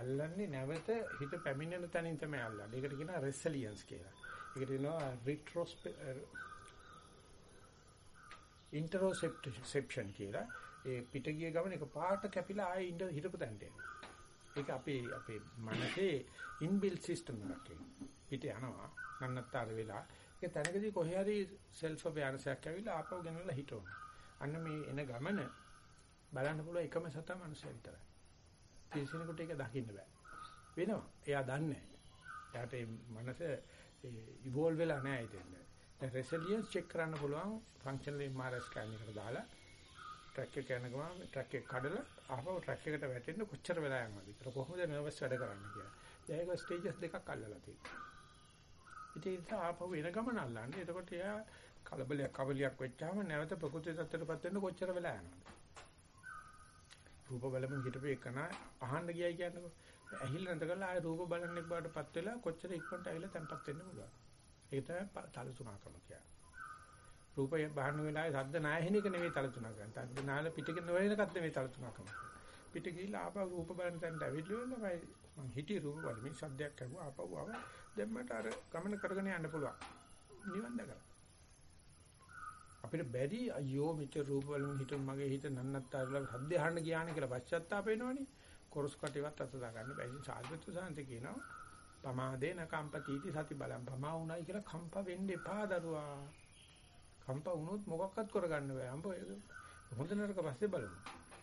අල්ලන්නේ නැවත හිත පැමිණෙන තැනින් තමයි අල්ලන්නේ. ඒකට කියනවා රෙසිලියන්ස් කියලා. ඒකට කියනවා රිට්‍රොස්ප ඉන්ටරොසෙප්ෂන් කියලා. ඒ පිට ගිය ගමන එක පාට කැපිලා ආයෙ ඉඳ හිටපු තැනට එනවා. ඒක අපේ අපේ මනසේ ඉන්බිල්ට් සිස්ටම් එකක් පිට යනවා. නන්නත්තර වෙලා. ඒක තැනකදී කොහේ හරි සෙල්ෆ් අවයර්නස් එකක් ඇවිල්ලා ආපහු ගෙනල්ලා හිටවනවා. අන්න මේ එන ගමන බලන්න පුළුවන් එකම සතා මනුස්සය විතරයි. පිරිසිනෙකුට ඒක දකින්න බෑ. වෙනවා. එයා දන්නේ එයාට මේ මනස ඉවෝල්ව් වෙලා නැහැ ඉතින්. දැන් රෙසිලියන්ස් චෙක් කරන්න පුළුවන් ෆන්ක්ෂනල් MRI ස්කෑන් එකකට දාලා ට්‍රැක් එක යන ගමන් ට්‍රැක් එක කඩලා ආපහු ට්‍රැක් එකට වැටෙන්න කොච්චර වෙලා යනවද කියලා කොහොමද නර්වස් වැඩ කරන්නේ කියලා. දැන් ඒක ස්ටේජස් දෙකක් අල්ලලා තියෙනවා. ඉතින් ඒක ආපහු එන ගමන අල්ලන්නේ. එතකොට එයා කලබලයක් කවලියක් වෙච්චාම නැවත ප්‍රකෘති තත්ත්වයටපත් වෙන්න කොච්චර වෙලා යනවද? රූප බලමින් හිටපු එකන අහන්න ගියයි කියන්නකෝ. ඇහිල්ල නැත කරලා ආය රූප බලන්නෙක් බාටපත් වෙලා කොච්චර ඉක්මනට ඇවිල්ලා තැම්පත් වෙන්න පුළුවන්. ඒක තමයි තලතුණකම කියන්නේ. රූපය බහන වෙලාවේ ශබ්ද නැහැ එක නෙවෙයි තලතුණක ගන්න. ශබ්ද නාල පිටක නොවනකත් නෙවෙයි තලතුණකම. පිට ගිහිල්ලා ආපහු රූප බලන තැනට ඇවිල්ලා මම මං හිටියේ රූප බලමින් ශබ්දයක් ඇහුවා ආපහු ආවා. දැන් මට අර ගමන කරගෙන යන්න පුළුවන්. නිවන් දැකලා. අපිට බැරි අයියෝ මෙච්චර රූප වලින් හිතුම් මගේ හිත නන්නත්තරලා සද්ද අහන්න ගියානේ කියලා පශ්චාත්තාප වෙනවනේ. කොරස් කටේවත් අත දා ගන්න බැහැ. ඉතින් සාල්වත්තු සාන්ති කියනවා පමාදේන කම්පතිටි සති බලම් පමා උණයි කියලා කම්ප වෙන්න එපා දරුවා. කම්ප වුණොත් මොකක්වත් කරගන්න බෑ. අම්බ හොඳ නරක පස්සේ බලමු.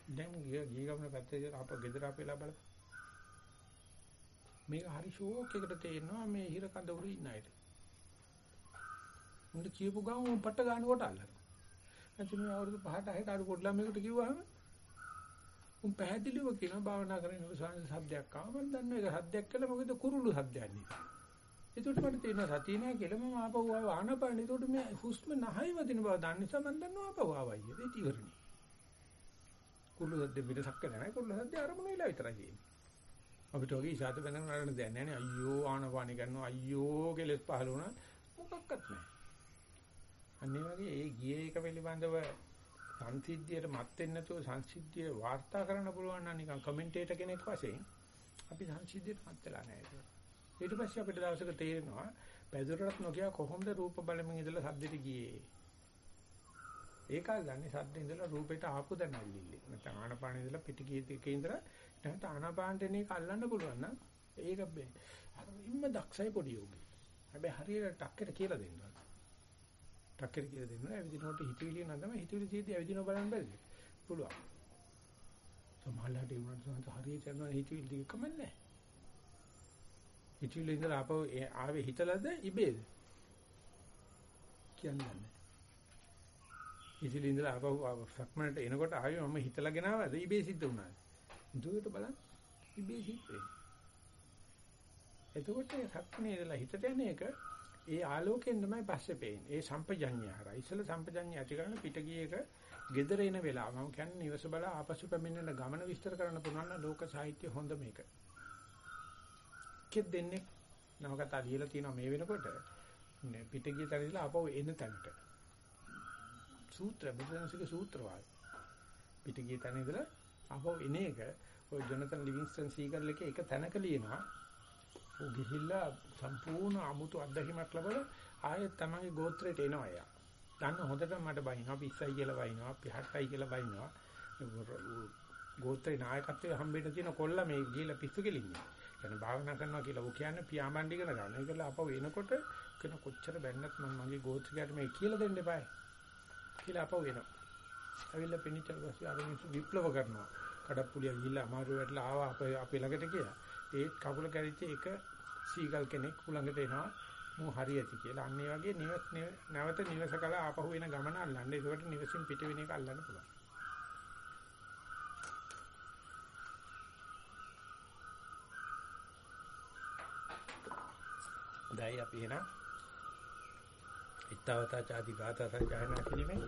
දැන් ගිය ගිය ගමන පැත්තේ අප ගෙදර අපේලා බලන්න. මේක හරි ෂෝක් එකකට තේරෙනවා මේ හිර කඳ උරු ඉන්න අයට. උන්ට කියපු ගමන් පට්ට ගන්නකොට අල්ලනවා. නැත්නම් මේ අවුරුදු 5ට 6ට අඩු පොඩ්ඩක් මේකට කිව්වහම උන් පැහැදිලිව කියන භාවනා කරන සාංශ සද්දයක් ආව මම දන්නවා ඒක සද්දයක් කියලා මොකද කුරුළු සද්දයක් නේ. ඒකට මට තේරෙනවා සතිය නෑ කියලා මම ආපහු ආව ආනපාන. ඒකට මේ හුස්ම නැහැ වදින බව දන්න නිසා මම දන්නවා ආපහු ආවයි. ඒක ඉවරනේ. කුරුළු සද්ද පිටසක් නැහැ. කුරුළු සද්ද අරමුණ වෙලා විතරයි තියෙන්නේ. අපිට ඔගේ ඉසాత බඳගෙන නරන දෙයක් නැහැ නේ. අයියෝ ආනපාන කරනවා. අයියෝ කෙලස් පහල වුණා. මොකක්වත් නැහැ. අනිත් වගේ ඒ ගියේ එක පිළිබඳව සංසිද්ධියට මත් වෙන්නේ නැතුව සංසිද්ධිය වාර්තා කරන්න පුළුවන් නම් නිකන් කමෙන්ටේටර් කෙනෙක් වශයෙන් අපි සංසිද්ධියට මත් වෙලා නැහැ ඊට පස්සේ අපිට දවසක තේරෙනවා පැදුරටත් නොකිය කොහොමද රූප බලමින් ඉඳලා සද්දෙට ගියේ? ඒකල් ගන්නේ සද්දෙන් ඉඳලා රූපෙට ආපු දැනල්ලිල්ල නැත්නම් ආනපාන ඉඳලා පිටි ගියේ ඉඳලා නැත්නම් ආනපානට එන එක අල්ලන්න පුළුවන් නම් ඒක අර ඉම්ම දක්ෂයි පොඩි යෝගී. හැබැයි හරියට ටක්කෙට කියලා දෙන්නවා. ටක්කෙට කියලා දෙන්නවා. ඇවිදිනකොට හිතවිලි නම් තමයි හිතවිලි තියෙද්දි ඇවිදිනව බලන්න බැරිද? පුළුවන්. සමහරවිට ඒ වුණාට හරියට යනවා හිතවිලි දෙක කමන්නේ හිතවිලි ඉඳලා ආපහු ආවේ හිතලද ඉබේද කියන්නේ හිතවිලි ඉඳලා ආපහු සක්මනට එනකොට ආවේ මම හිතලා ගෙනාවද ඉබේ සිද්ධ වුණාද දුවට බලන්න ඉබේ සිද්ධ වෙන්නේ එතකොට සක්මනේ ඉඳලා හිතට යන එක ඒ ආලෝකයෙන් තමයි පස්සේ පේන්නේ. ඒ සම්පජඤ්ඤය හරහා. ඉස්සෙල්ල සම්පජඤ්ඤය ඇති කරන පිට ගියේක gedara එන වෙලාව. මම කියන්නේ නිවස බලා ආපසු පැමිණෙන ගමන විස්තර කරන්න පුළුවන් නම් ලෝක සාහිත්‍ය හොඳ මේක. එක්කෙත් දෙන්නේ. නවකතා ලියලා තියෙනවා මේ වෙනකොට. පිට ගිය තැන ඉඳලා ආපහු එන තැනට. සූත්‍ර බුදුන්සේගේ සූත්‍ර වාය පිට ගිය තැන ඉඳලා ආපහු එන එක. ඔය ජොනතන් ලිවින්ස්ටන් සීගල් එකේ එක තැනක ලියනවා. ඌ ගිහිල්ලා සම්පූර්ණ අමුතු අත්දැකීමක් ලැබලා ආයෙත් තමගේ ගෝත්‍රයට එනවා එයා. දන්න හොඳට මට බයිනවා පිස්සයි කියලා බයිනවා පිහට්ටයි කියලා බයිනවා ගෝත්‍රේ නායකත්වයේ හම්බෙන්න තියෙන කොල්ල මේ ගිහිල්ලා පිස්සු කෙලින්නේ. කියන්නේ භාවනා කරනවා කියලා ਉਹ කියන්නේ පියාඹන් ඉගෙන ගන්න. ඒකල අප වෙනකොට කෙන කොච්චර බැන්නත් මම මගේ ගෝත්‍රයට මේ කියලා දෙන්න එපායි. කියලා අප වෙනවා. අවිල්ල පිනිච්ච පස්සේ අර මිනිස්සු විප්ලව කරනවා. කඩප්පුලිය ගිහිල්ලා අමාරු වෙట్లా ආවා අපේ අපේ ළඟට කියලා. ඒත් කකුල කැරිච්ච එක සීගල් කෙනෙක් උලඟට එනවා. මූ හරි ඇති කියලා. අන්න ඒ වගේ නිවස් නැවත නිවස කල ආපහු එන ගමන අල්ලන්න. ඒකට නිවසින් පිටවෙන එක අල්ලන්න පුළුවන්. දැයි අපි එන ඉත්තවතා ചാති ගාථා සජ්ජායනා කිරීමේ